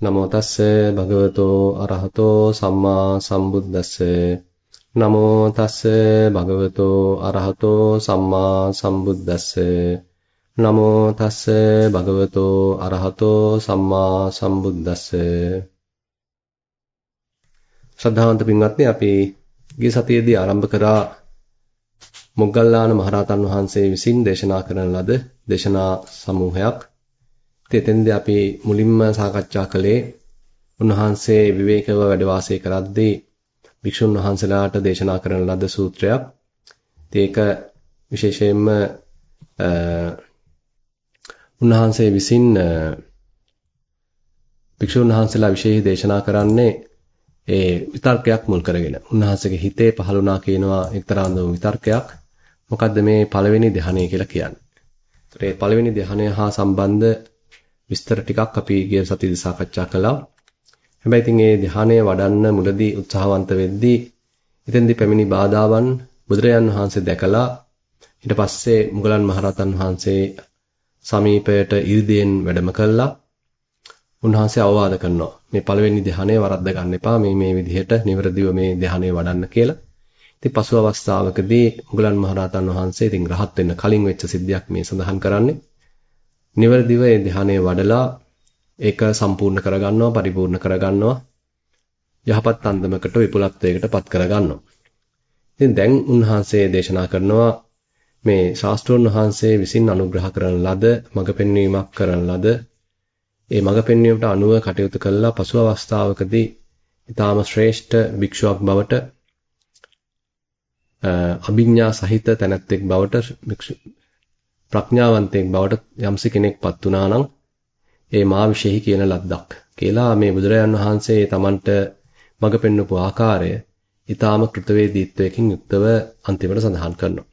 නමෝ තස්සේ භගවතෝ අරහතෝ සම්මා සම්බුද්දස්සේ. නමෝ තස්සේ භගවතෝ අරහතෝ සම්මා සම්බුද්දස්සේ. නමෝ තස්සේ භගවතෝ අරහතෝ සම්මා සම්බුද්දස්සේ. ශ්‍රද්ධාවන්ත පින්වත්නි අපි ගිය සතියේදී ආරම්භ කරා මොග්ගල්ලාන මහරහතන් වහන්සේ විසින් දේශනා කරන ලද දේශනා සමූහයක්. එතෙන්දී අපි මුලින්ම සාකච්ඡා කළේ උන්වහන්සේ විවේකව වැඩ වාසය කරද්දී භික්ෂුන් වහන්සේලාට දේශනා කරන ලද සූත්‍රයක්. ඒක විශේෂයෙන්ම උන්වහන්සේ විසින් භික්ෂුන් වහන්සේලා විශේෂ දේශනා කරන්නේ ඒ විතර්කයක් මුල් කරගෙන. උන්වහන්සේගේ හිතේ පහළුණා කියනවා එක්තරා විතර්කයක්. මොකද්ද මේ පළවෙනි ධ්‍යානය කියලා කියන්නේ. ඒතර මේ පළවෙනි ධ්‍යානය හා සම්බන්ධ විස්තර ටිකක් අපි ගිය සතියේදී සාකච්ඡා කළා. හැබැයි ඉතින් මේ ධ්‍යානය වඩන්න මුලදී උත්සාහවන්ත වෙද්දී ඉතින්දී පැමිණි බාධාවන් බුදුරජාන් වහන්සේ දැකලා ඊට පස්සේ මුගලන් මහරහතන් වහන්සේ සමීපයට ඉරිදීෙන් වැඩම කළා. උන්වහන්සේ අවවාද කරනවා මේ පළවෙනි ධ්‍යානය වරද්ද ගන්න එපා මේ මේ විදිහට නිවරදිව මේ ධ්‍යානය වඩන්න කියලා. ඉතින් පසු අවස්ථාවකදී මුගලන් මහරහතන් වහන්සේ ඉතින් රහත් වෙන්න කලින් වෙච්ච සිද්ධියක් මේ සඳහන් කරන්නේ. නිවැරදිව ඒ ධ්‍යානය වඩලා ඒක සම්පූර්ණ කරගන්නවා පරිපූර්ණ කරගන්නවා යහපත් අන්දමකට විපුලත්වයකට පත් කරගන්නවා. ඉතින් දැන් උන්වහන්සේ දේශනා කරනවා මේ ශාස්ත්‍රෝන් වහන්සේ විසින් අනුග්‍රහ කරන ලද මඟ පෙන්වීමක් කරන ලද ඒ මඟ පෙන්වීමට අනුව කටයුතු කළා පසු අවස්ථාවකදී ඊටාම ශ්‍රේෂ්ඨ භික්ෂුවක් බවට අභිඥා සහිත තැනැත්තෙක් බවට ප්‍රඥාවන්තයෙක් බවට යම්සි කෙනෙක්පත් වුණා නම් ඒ මා විශේෂයි කියන ලද්දක් කියලා මේ බුදුරජාන් වහන්සේ Tamanට මඟ පෙන්වපු ආකාරය ඊටාම කෘතවේදීත්වයකින් යුක්තව අන්තිමට සඳහන් කරනවා.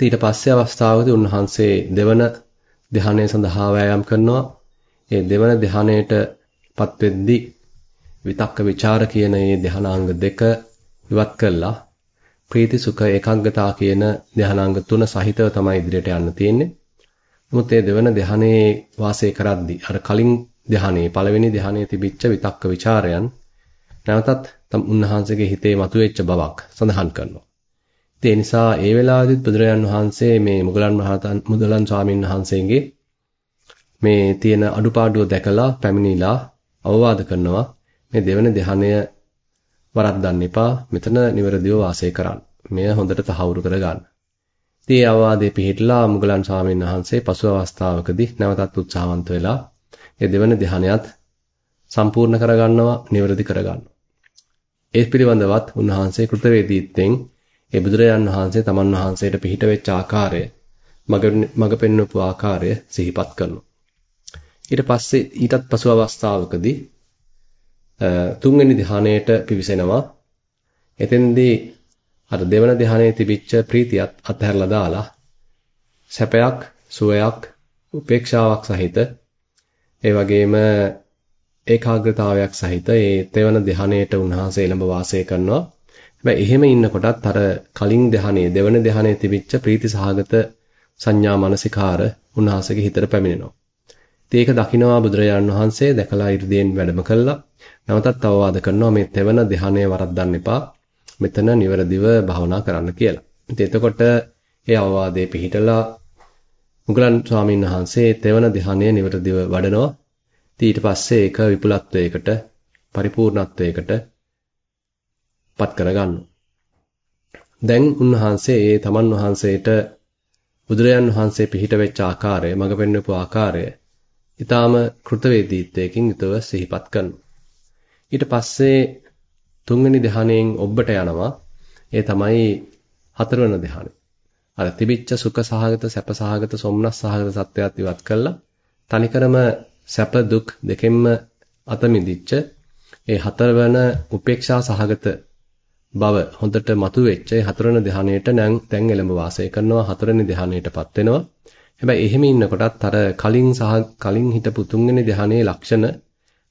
ඊට පස්සේ අවස්ථාවකදී උන්වහන්සේ දෙවන ධ්‍යානය සඳහා වෑයම් කරනවා. ඒ දෙවන ධ්‍යානයටපත් වෙද්දී විතක්ක ਵਿਚාර කියන මේ ධ්‍යානාංග දෙක ඉවත් කළා ප්‍රීති සුඛ ඒකාග්‍රතා කියන ධානාංග තුන සහිතව තමයි ඉදිරියට යන්න තියෙන්නේ. නමුත් මේ දෙවන ධානයේ වාසය කරද්දී අර කලින් ධානයේ පළවෙනි ධානයේ තිබිච්ච විතක්ක ਵਿਚාරයන් නැවතත් උන්වහන්සේගේ හිතේ මතුවෙච්ච බවක් සඳහන් කරනවා. ඒ නිසා ඒ වෙලාවේදීත් බුදුරජාන් වහන්සේ මේ මුගලන් මහතන් මුදලන් ස්වාමීන් වහන්සේගේ මේ තියෙන අඩුපාඩුව දැකලා පැමිණිලා අවවාද කරනවා මේ දෙවන ධානය වරද්දන්න එපා. මෙතන නිවැරදිව වාසය කරන්න. මෙය හොඳට තහවුරු කරගන්න. ඉතින් ඒ අවවාදයේ පිළිහිట్లా මුගලන් ස්වාමීන් වහන්සේ පසු අවස්ථාවකදී නැවතත් උත්සාහවන්ත වෙලා ඒ දෙවන ධ්‍යානයත් සම්පූර්ණ කරගන්නවා, නිවැරදි කරගන්නවා. ඒ පිළිබඳවත් උන්වහන්සේ කෘතවේදීත්වයෙන් ඒ බුදුරජාන් වහන්සේ තමන් වහන්සේට පිහිට වෙච්ච ආකාරය, මග පෙන්වපු ආකාරය සිහිපත් කරනවා. ඊට පස්සේ ඊටත් පසු අවස්ථාවකදී තුන්වෙනි ධ්‍යානයට පිවිසෙනවා. එතෙන්දී අර දෙවන ධ්‍යානයේ තිබිච්ච ප්‍රීතියත් අත්හැරලා දාලා සැපයක්, සුවයක්, උපේක්ෂාවක් සහිත ඒ වගේම ඒකාග්‍රතාවයක් සහිත ඒ තෙවන ධ්‍යානයට උන්වහන්සේ ළඹ වාසය කරනවා. හැබැයි එහෙම ඉන්නකොටත් අර කලින් ධ්‍යානයේ දෙවන ධ්‍යානයේ තිබිච්ච ප්‍රීති සහගත සංඥා මානසිකාර උන්වහන්සේගේ හිතට පැමිණෙනවා. ඉතින් ඒක දකිනවා බුදුරජාණන් වහන්සේ දැකලා 이르දීන් වැඩම කළා. නැවතත් අවවාද කරනවා මේ තෙවන ධ්‍යානය වරද්දන්න එපා. මෙතන නිවැරදිව භාවනා කරන්න කියලා. ඉතින් එතකොට ඒ අවවාදයේ පිහිටලා මුගලන් ස්වාමීන් වහන්සේ තෙවන ධ්‍යානය නිවැරදිව වඩනවා. ඊට පස්සේ ඒක විපුලත්වයකට පරිපූර්ණත්වයකට පත් කරගන්නවා. දැන් උන්වහන්සේ ඒ තමන් වහන්සේට බුදුරජාන් වහන්සේ පිහිට වෙච්ච ආකාරය, මඟ පෙන්වපු ආකාරය ඊටාම කෘතවේදීත්වයකින් යුතව සිහිපත් කරනවා. ඊට පස්සේ තුන්වෙනි ධ්‍යානයෙන් ඔබට යනවා. ඒ තමයි හතරවන ධ්‍යානය. අර තිබිච්ච සුඛ සහගත සැප සහගත සොම්නස් සහගත සත්‍යයත් ඉවත් කළා. තනිකරම සැප දුක් දෙකෙන්ම අත මිදිච්ච ඒ හතරවන උපේක්ෂා සහගත බව හොඳට මතුවෙච්ච ඒ හතරවන ධ්‍යානයට නම් දැන් එළඹ වාසය කරනවා හතරවෙනි ධ්‍යානයටපත් වෙනවා. හැබැයි එහෙම ඉන්නකොටත් අර කලින් සහ කලින් හිටපු තුන්වෙනි ධ්‍යානයේ ලක්ෂණ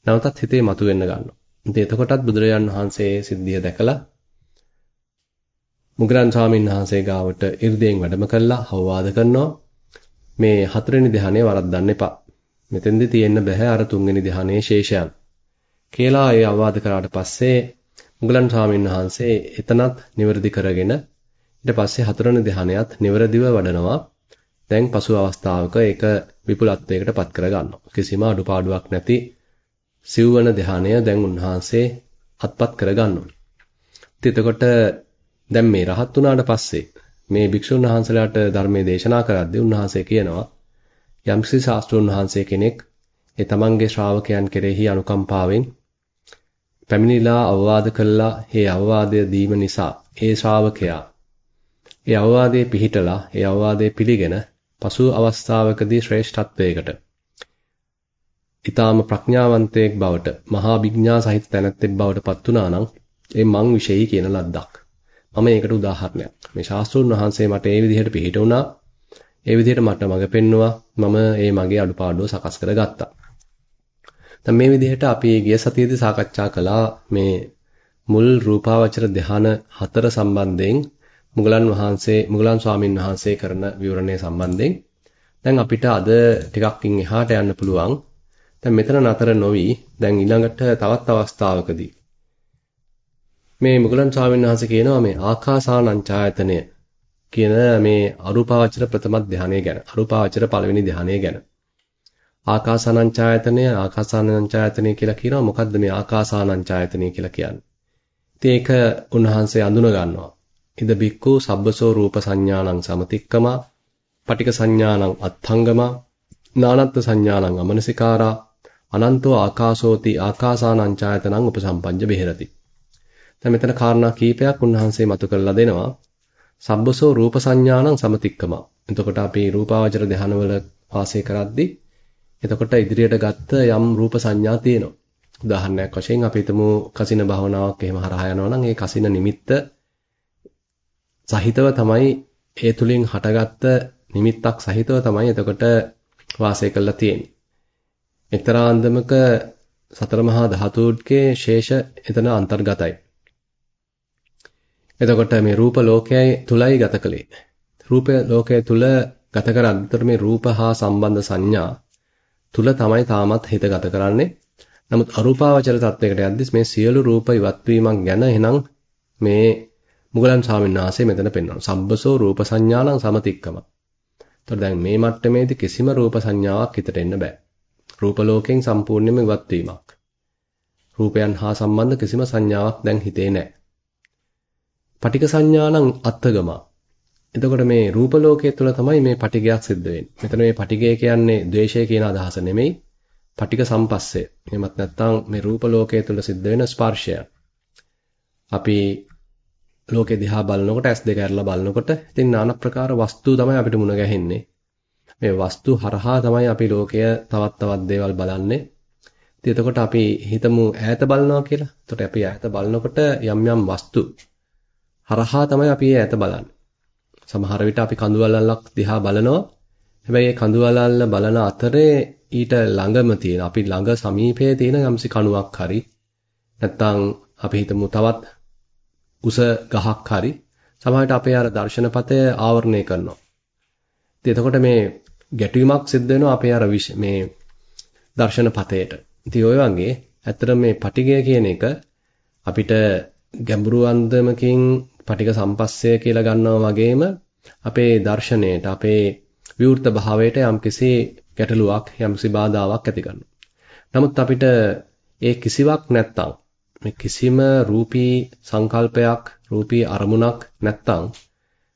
නැවතත් හිතේ මතුවෙන්න ගන්නවා. ඉතින් එතකොටත් බුදුරජාන් වහන්සේ සිද්ධිය දැකලා මුගලන් ස්වාමීන් වහන්සේ ගාවට 이르දීන් වැඩම කළා අවවාද කරනවා මේ හතරවෙනි ධ්‍යානය වරද්දන්න එපා. මෙතෙන්දි තියෙන්න බෑ අර තුන්වෙනි ධ්‍යානයේ ශේෂයන්. කියලා ඒ අවවාද කරාට පස්සේ මුගලන් ස්වාමීන් වහන්සේ එතනත් නිවැරදි කරගෙන ඊට පස්සේ හතරවෙනි ධ්‍යානයත් නිවැරදිව වඩනවා. දැන් පසු අවස්ථාවක ඒක විපුලත්වයකට පත් කර ගන්නවා. කිසිම අඩුපාඩුවක් නැති සිව්වන ධ්‍යානය දැන් උන්වහන්සේ අත්පත් කර ගන්නවා. එතකොට දැන් මේ රහත් වුණාට පස්සේ මේ භික්ෂුන් වහන්සේලාට ධර්මයේ දේශනා කරද්දී උන්වහන්සේ කියනවා යම්කිසි ශාස්ත්‍රඥ වහන්සේ කෙනෙක් ඒ තමන්ගේ ශ්‍රාවකයන් කෙරෙහි අනුකම්පාවෙන් පැමිණිලා අවවාද කළා ඒ අවවාදය දීම නිසා ඒ ශ්‍රාවකයා ඒ අවවාදයේ පිහිටලා ඒ අවවාදයේ පිළිගෙන පසු අවස්ථාවකදී ශ්‍රේෂ්ඨත්වයකට ඊටාම ප්‍රඥාවන්තයෙක් බවට මහා විඥා සහිත තැනැත්තෙක් බවට පත් වුණා නම් ඒ මං විශේෂයි කියන ලද්දක්. මම ඒකට උදාහරණයක්. මේ ශාස්ත්‍රඥ වහන්සේ මට ඒ විදිහට පිළිහිට වුණා. ඒ විදිහට මට මඟ පෙන්නවා. මම ඒ මගේ අඩුපාඩුව සකස් කරගත්තා. දැන් මේ විදිහට අපි ගිය සතියේදී සාකච්ඡා කළා මේ මුල් රූපාවචර ධ්‍යාන හතර සම්බන්ධයෙන් මුගලන් වහන්සේ මුගලන් ස්වාමින් වහන්සේ කරන විවරණය සම්බන්ධයෙන්. දැන් අපිට අද ටිකක්කින් එහාට යන්න පුළුවන්. දැන් මෙතන නතර නොවි දැන් ඊළඟට තවත් අවස්ථාවකදී. මේ මුගලන් ස්වාමීන් වහන්සේ කියනවා මේ ආකාසානංචායතනය කියන මේ අරූපාවචර ප්‍රථම ධානය ගැන අරූපාවචර පළවෙනි ධානය ගැන. ආකාසානංචායතනය ආකාසානංචායතනය කියලා කියනවා. මොකද්ද මේ ආකාසානංචායතනය කියලා කියන්නේ? ඉතින් ඒක උන්වහන්සේ අඳුන ගන්නවා ඉද බික්කු සබ්බසෝ රූප සංඥානං සමතික්කම පටික සංඥානං අත්ථංගම නානත්ත් සංඥානං අමනසිකාරා අනන්තෝ ආකාශෝති ආකාසානංචායතනං උපසම්පංජ බෙහෙරති දැන් මෙතන කාරණා කීපයක් උන්වහන්සේ මතු කරලා දෙනවා. සබ්බසෝ රූප සංඥානං සමතික්කම. එතකොට අපි රූපාවචර ධානවල වාසය කරද්දී එතකොට ඉදිරියට ගත්ත යම් රූප සංඥා තියෙනවා. උදාහරණයක් වශයෙන් අපි හිතමු කසින භාවනාවක් එහෙම හරහා යනවා නම් ඒ කසින නිමිත්ත සහිතව තමයි ඒ තුලින් හටගත්ත නිමිත්තක් සහිතව තමයි එතකොට වාසය කරලා තියෙන්නේ. එක්තරා අන්දමක සතර මහා ධාතුන්ගේ ශේෂ එතන අන්තර්ගතයි. එතකොට මේ රූප ලෝකයයි තුලයි ගත කළේ. රූප ලෝකයේ තුල ගත කරද්දී මේ රූප හා සම්බන්ධ සංඥා තුල තමයි තාමත් හිත ගත කරන්නේ. නමුත් අරූපාවචර තත්වයකට යද්දී මේ සියලු රූප ඉවත් වීමක් ගැන එහෙනම් මේ මුගලන් ස්වාමීන් වහන්සේ මෙතන පෙන්වනවා. සම්බසෝ රූප සංඥානම් සමතික්කම. එතකොට දැන් මේ මට්ටමේදී කිසිම රූප සංඥාවක් හිතට එන්න බෑ. රූප ලෝකයෙන් සම්පූර්ණයෙන්ම ඉවත් වීමක්. රූපයන් හා සම්බන්ධ කිසිම සංඥාවක් දැන් හිතේ නැහැ. පටික සංඥානම් අත්ගම. එතකොට මේ රූප ලෝකයේ තුල තමයි මේ පටිගයක් සිද්ධ වෙන්නේ. මෙතන මේ පටිගය කියන්නේ ද්වේෂය කියන අදහස නෙමෙයි. පටික සම්පස්සය. එහෙමත් නැත්නම් මේ රූප ලෝකයේ තුල සිද්ධ වෙන ස්පර්ශය. අපි ලෝකෙ දිහා බලනකොට S2 අරලා බලනකොට ඉතින් নানা ප්‍රකාර වස්තු තමයි අපිට මුණ ගැහෙන්නේ. මේ වස්තු හරහා තමයි අපි ලෝකය තවත් තවත් දේවල් බලන්නේ. ඉතින් එතකොට අපි හිතමු ඈත බලනවා කියලා. එතකොට අපි ඈත බලනකොට යම් යම් වස්තු හරහා තමයි අපි ඒ ඈත බලන්නේ. සමහර විට අපි කඳුවලල්ලක් දිහා බලනවා. හැබැයි ඒ කඳුවලල්ල බලන අතරේ ඊට ළඟම තියෙන අපි ළඟ සමීපයේ තියෙන යම්සි කණුවක් හරි නැත්නම් අපි හිතමු තවත් උස ගහක් හරි සමහරවිට අපේ අර දර්ශනපතය ආවරණය කරනවා. ඉතින් එතකොට මේ ගැටීමක් සිද්ධ වෙනවා අපේ අර මේ දර්ශනපතයට. ඉතින් ඔය වගේ ඇත්තට මේ පටිගය කියන එක අපිට ගැඹුරු අන්දමකින් පටික සම්පස්සය කියලා ගන්නවා වගේම අපේ දර්ශනයට අපේ විවෘත භාවයට යම්කිසි ගැටලුවක් යම්කිසි බාධාවක් ඇති කරනවා. නමුත් අපිට ඒ කිසිවක් නැත්තම් මේ කිසිම රූපී සංකල්පයක් රූපී අරමුණක් නැත්තම්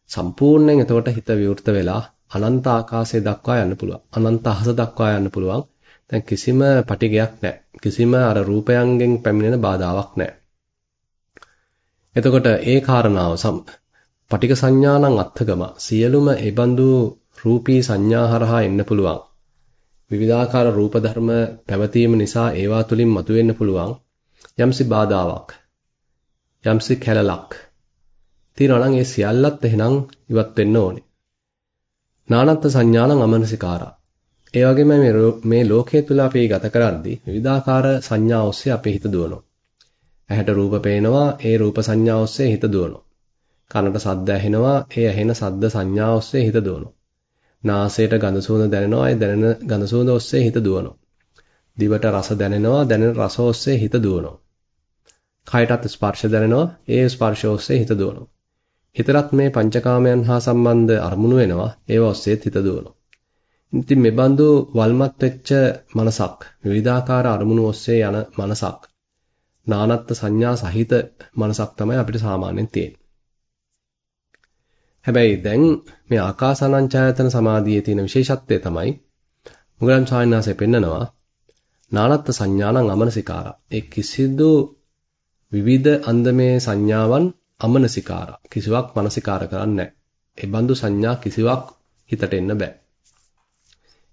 සම්පූර්ණයෙන් එතකොට හිත විවෘත වෙලා අනන්ත ආකාශය දක්වා යන්න පුළුවන්. අනන්ත අහස දක්වා යන්න පුළුවන්. දැන් කිසිම පටිගයක් නැහැ. කිසිම අර රූපයන්ගෙන් පැමිණෙන බාධාවක් නැහැ. එතකොට ඒ කාරණාව සම් පටික සංඥානං අත්ථගම සියලුම ඒබඳු රූපී සංඥා හරහා එන්න පුළුවන්. විවිධාකාර රූප ධර්ම පැවතීම නිසා ඒවා තුලින් මතුවෙන්න පුළුවන් යම්සි බාධාවක්. යම්සි කැලලක්. තියනවා නම් ඒ සියල්ලත් එහෙනම් ඉවත් වෙන්න ඕනේ. නානත්ත් සංඥානං අමනසිකාරා. ඒ වගේම මේ මේ ලෝකයේ තුල අපි ගත කරද්දී විවිධාකාර සංඥා ඔස්සේ අපේ හිත දුවනවා. ඇහැට රූප පේනවා, ඒ රූප සංඥා ඔස්සේ හිත දුවනවා. කනට ශබ්ද ඇහෙනවා, ඒ ඇහෙන ශබ්ද සංඥා ඔස්සේ හිත දුවනවා. නාසයට ගඳ සුවඳ දැනෙනවා. ඒ දැනෙන ගඳ සුවඳ ඔස්සේ හිත දුවනවා. දිවට රස දැනෙනවා. දැනෙන රස ඔස්සේ හිත දුවනවා. කයටත් ස්පර්ශ දැනෙනවා. ඒ ස්පර්ශ ඔස්සේ හිත දුවනවා. හිතරත් මේ පංචකාමයන් හා සම්බන්ධ අරමුණු වෙනවා. ඒව ඔස්සේත් හිත දුවනවා. ඉතින් මේ බඳු වල්මත් වෙච්ච මනසක් විවිධාකාර අරමුණු ඔස්සේ යන මනසක් නානත්ත් සංඥා සහිත මනසක් තමයි අපිට සාමාන්‍යයෙන් තියෙන්නේ. හැබැයි දැන් මේ ආකාසානංචායතන සමාධියේ තියෙන විශේෂත්වය තමයි මුගලන් සායනාසේ පෙන්නනවා නානත්ත් සංඥානං අමනසිකාරා. ඒ කිසිදු විවිධ අන්දමේ සංඥාවන් අමනසිකාරා. කිසිවක් මනසිකාර කරන්නේ නැහැ. ඒ බඳු සංඥා කිසිවක් හිතට එන්න බෑ.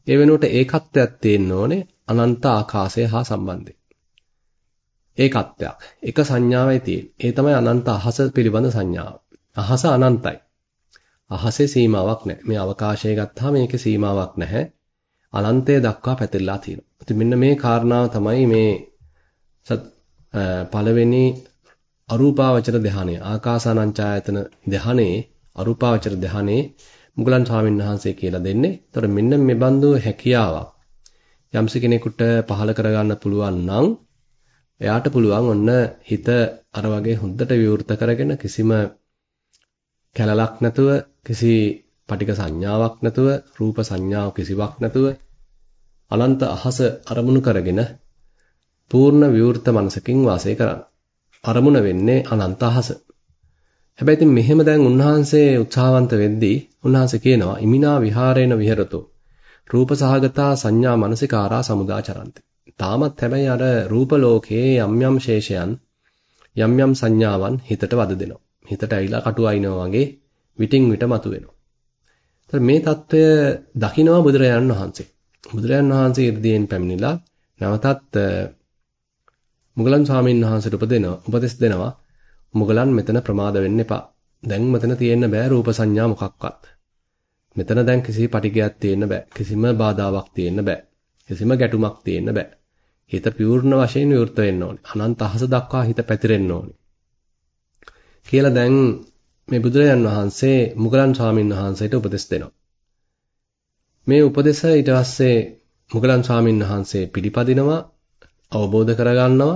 ඒ වෙනුවට ඒකත්වයක් තියෙන්න ඕනේ අනන්ත ආකාශය හා සම්බන්ධයෙන්. ඒකත්වයක්. එක සංඥාවයි තියෙන්නේ. ඒ තමයි අනන්ත අහස පිළිබඳ සංඥාව. අහස අනන්තයි. අහසේ සීමාවක් නැහැ. මේ අවකාශය ගත්තාම මේකේ සීමාවක් නැහැ. අනන්තය දක්වා පැතිරලා තියෙනවා. ඉතින් මෙන්න මේ කාරණාව තමයි මේ පළවෙනි අරූපාවචර ධානය ආකාසානංචායතන ධානයේ අරූපාවචර ධානයේ මුගලන් ස්වාමීන් වහන්සේ කියලා දෙන්නේ. ඒතර මෙන්න මේ බඳු හැකියාවක් යම්ස කෙනෙකුට පහල කරගන්න පුළුවන් නම් එයාට පුළුවන් ඔන්න හිත අර වගේ හොඳට විවෘත කරගෙන කිසිම කැලලක් නැතුව කිසි පටික සංඥාවක් නැතුව රූප සංඥාව කිසිවක් නැතුව අනන්ත අහස අරමුණු කරගෙන පූර්ණ විවෘත මනසකින් වාසය කරන්න. අරමුණ වෙන්නේ අනන්ත අහස. හැබැයි ඉතින් මෙහෙම දැන් උන්වහන්සේ උත්සාහවන්ත වෙද්දී උන්වහන්සේ කියනවා ඉමිනා විහාරේන විහෙරතෝ රූප සහගතා සංඥා මනසිකාරා සමුදාචරන්ති. තාමත් හැබැයි අර රූප ලෝකයේ යම් යම් ශේෂයන් යම් යම් සංඥාවන් හිතට වද දෙනවා. හිතට ඇවිල්ලා කටු අයිනවා වගේ විටින් විට මතුවෙනවා. මේ தত্ত্বය දකිනවා බුදුරජාණන් වහන්සේ. බුදුරජාණන් වහන්සේ ඉදිරියෙන් පැමිණිලා නැවතත් මුගලන් ස්වාමීන් වහන්සේට උපදෙනවා උපදෙස් දෙනවා මුගලන් මෙතන ප්‍රමාද වෙන්න එපා. දැන් මෙතන තියෙන්න බෑ රූප සංඥා මොකක්වත්. මෙතන දැන් කිසි පටිගයක් තියෙන්න බෑ. කිසිම බාධාවක් තියෙන්න බෑ. කිසිම ගැටුමක් තියෙන්න බෑ. හිත පියූර්ණ වශයෙන් විවෘත වෙන්න ඕනේ. අනන්ත අහස දක්වා හිත පැතිරෙන්න ඕනේ. කියලා දැන් මේ බුදුරජාන් වහන්සේ මුගලන් ස්වාමීන් වහන්සේට උපදෙස් දෙනවා. මේ උපදෙස ඊට පස්සේ මුගලන් ස්වාමීන් වහන්සේ පිළිපදිනවා අවබෝධ කරගන්නවා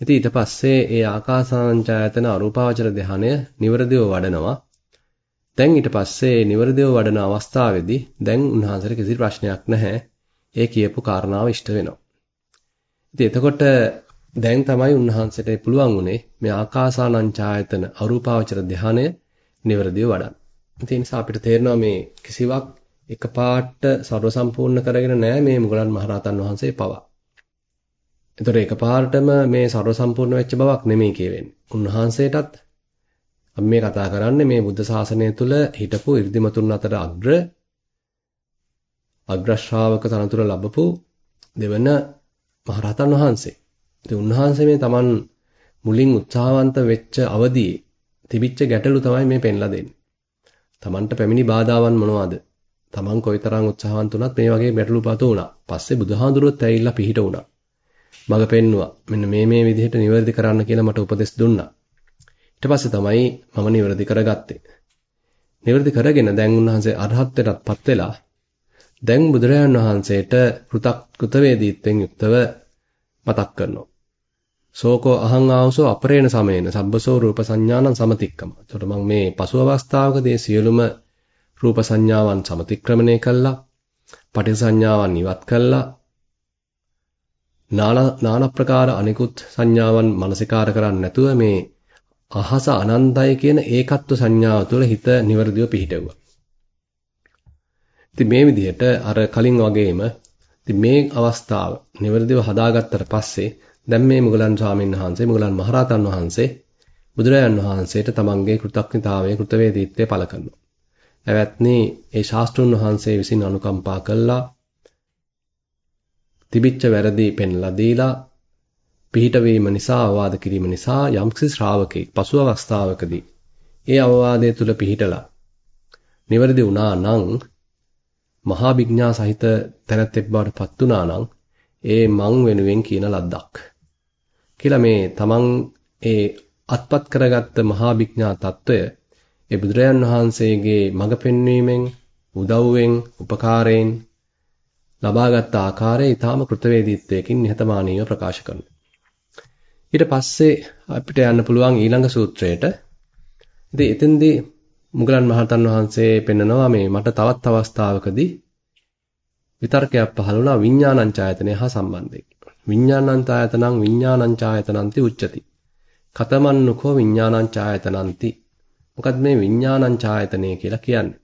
ඉතින් ඊට පස්සේ ඒ ආකාසාංචායතන අරූපාවචර ධානය නිවරදිව වඩනවා. දැන් ඊට පස්සේ නිවරදිව වඩන අවස්ථාවේදී දැන් උන්වහන්සේට කිසි ප්‍රශ්නයක් නැහැ. ඒ කියපු කාරණාව ඉෂ්ට වෙනවා. ඉතින් එතකොට දැන් තමයි උන්වහන්සේට පුළුවන් උනේ මේ ආකාසානං ඡායතන අරූපාවචර ධානය නිවැරදිව වඩන්න. ඒ නිසා අපිට තේරෙනවා මේ කිසිවක් එකපාර්ට ਸਰව සම්පූර්ණ කරගෙන නැහැ මේ මුගලන් මහරහතන් වහන්සේ පවා. ඒතර එකපාර්ටම මේ ਸਰව සම්පූර්ණ වෙච්ච බවක් නෙමෙයි කියවෙන්නේ. උන්වහන්සේටත් අපි මේ කතා කරන්නේ මේ බුද්ධ ශාසනය තුල හිටපු 이르දිමතුන් අතර අග්‍ර අග්‍ර ශ්‍රාවක තනතුර ලැබපු දෙවන මහරහතන් වහන්සේ. ඉතින් උන්වහන්සේ මේ Taman මුලින් උත්සාහවන්ත වෙච්ච අවදියේ තිබිච්ච ගැටලු තමයි මේ පෙන්ලා දෙන්නේ. Tamanට පැමිණි බාධාවන් මොනවද? Taman කොයිතරම් උත්සාහවන්ත වුණත් මේ වගේ ගැටලු පතු වුණා. පස්සේ බුදුහාඳුරුවත් ඇවිල්ලා පිහිට වුණා. මඟ පෙන්නුවා. මෙන්න මේ මේ විදිහට නිවැරදි කරන්න කියලා මට උපදෙස් දුන්නා. ඊට පස්සේ තමයි මම නිවැරදි කරගත්තේ. නිවැරදි කරගෙන දැන් උන්වහන්සේ අරහත්ත්වයටපත් වෙලා දැන් බුදුරජාණන් වහන්සේට පෘ탁 කෘතවේදීත්වයෙන් යුක්තව මතක් කරනවා. සෝකෝ අහං ආවසෝ අපරේණ සමේන සබ්බසෝ රූප සංඥානං සමතික්කම. එතකොට මම මේ පසු අවස්ථාවකදී සියලුම රූප සංඥාවන් සමතික්‍රමණය කළා. පටිසංඥාවන් ඉවත් කළා. නානා ප්‍රකාර අනිකුත් සංඥාවන් මනසිකාර කරන්නේ නැතුව මේ අහස අනන්තයි කියන ඒකත්ව සංඥාව තුළ හිත નિවර්දිව පිහිටවුවා. ඉතින් මේ විදිහට අර කලින් වගේම ඉතින් මේ අවස්ථාව નિවර්දිව හදාගත්තට පස්සේ දැන් මේ මුගලන් ස්වාමීන් වහන්සේ මුගලන් මහරහතන් වහන්සේ බුදුරජාන් වහන්සේට තමන්ගේ කෘතඥතාවය කෘතවේදීත්වය පළ කරනවා. එවත්නි ඒ ශාස්ත්‍රුන් වහන්සේ විසින් අනුකම්පා කළා තිබිච්ච වැරදි පෙන්ලා දීලා පිහිටවීම නිසා අවවාද කිරීම නිසා යම්කිසි ශ්‍රාවකෙක් පසු අවස්ථාවකදී ඒ අවවාදයේ තුල පිහිටලා නිවැරදි වුණා නම් මහා විඥා සහිත තැනැත්තෙක් බවට පත් වුණා නම් ඒ මං වෙනුවෙන් කියන ලද්දක්. කියලා මේ තමන් ඒ අත්පත් කරගත්ත මහා විඥා తত্ত্বය ඒ බුදුරයන් වහන්සේගේ මඟ පෙන්වීමෙන් උදව්වෙන් උපකාරයෙන් ලබාගත් ආකාරය ඊටාම කෘතවේදීත්වයකින් නිහතමානීව ප්‍රකාශ කරනවා. ඊට පස්සේ අපිට යන්න පුළුවන් ඊළඟ සූත්‍රයට. ඉතින් එතෙන්දී මුගලන් මහතන් වහන්සේ පෙන්නනවා මේ මට තවත් අවස්ථාවකදී විතර්කයක් පහළ වුණා විඥානංචායතනය හා සම්බන්ධයෙන්. විඥානංචායතනං විඥානංචායතනන්ති උච්චති. කතමන්නුකෝ විඥානංචායතනන්ති. මොකද මේ විඥානංචායතනය කියලා කියන්නේ?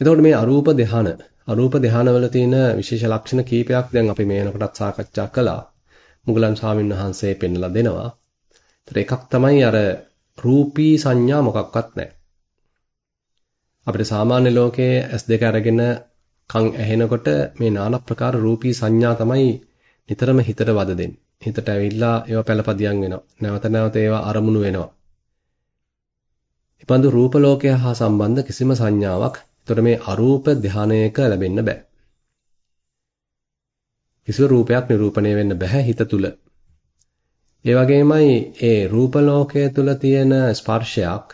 එතකොට මේ අරූප ධාන අරූප ධානවල තියෙන විශේෂ ලක්ෂණ කීපයක් දැන් අපි මේ වෙනකොටත් සාකච්ඡා කළා. මුගලන් ස්වාමීන් වහන්සේ පෙන්ලා දෙනවා. ඒතර එකක් තමයි අර රූපී සංඥා මොකක්වත් නැහැ. අපිට සාමාන්‍ය ලෝකයේ S2 අරගෙන කන් ඇහෙනකොට මේ নানা ප්‍රකාර රූපී සංඥා තමයි නිතරම හිතට වද දෙන්නේ. හිතට ඇවිල්ලා ඒවා පළපදියම් වෙනවා. නැවත නැවත ඒවා අරමුණු වෙනවා. ඉබඳු රූප ලෝකය හා සම්බන්ධ කිසිම සංඥාවක් එතකොට මේ අරූප ධානයක ලැබෙන්න බෑ. කිසිම රූපයක් නිරූපණය වෙන්න බෑ හිත තුල. ඒ වගේමයි ඒ රූප ලෝකයේ තුල තියෙන ස්පර්ශයක්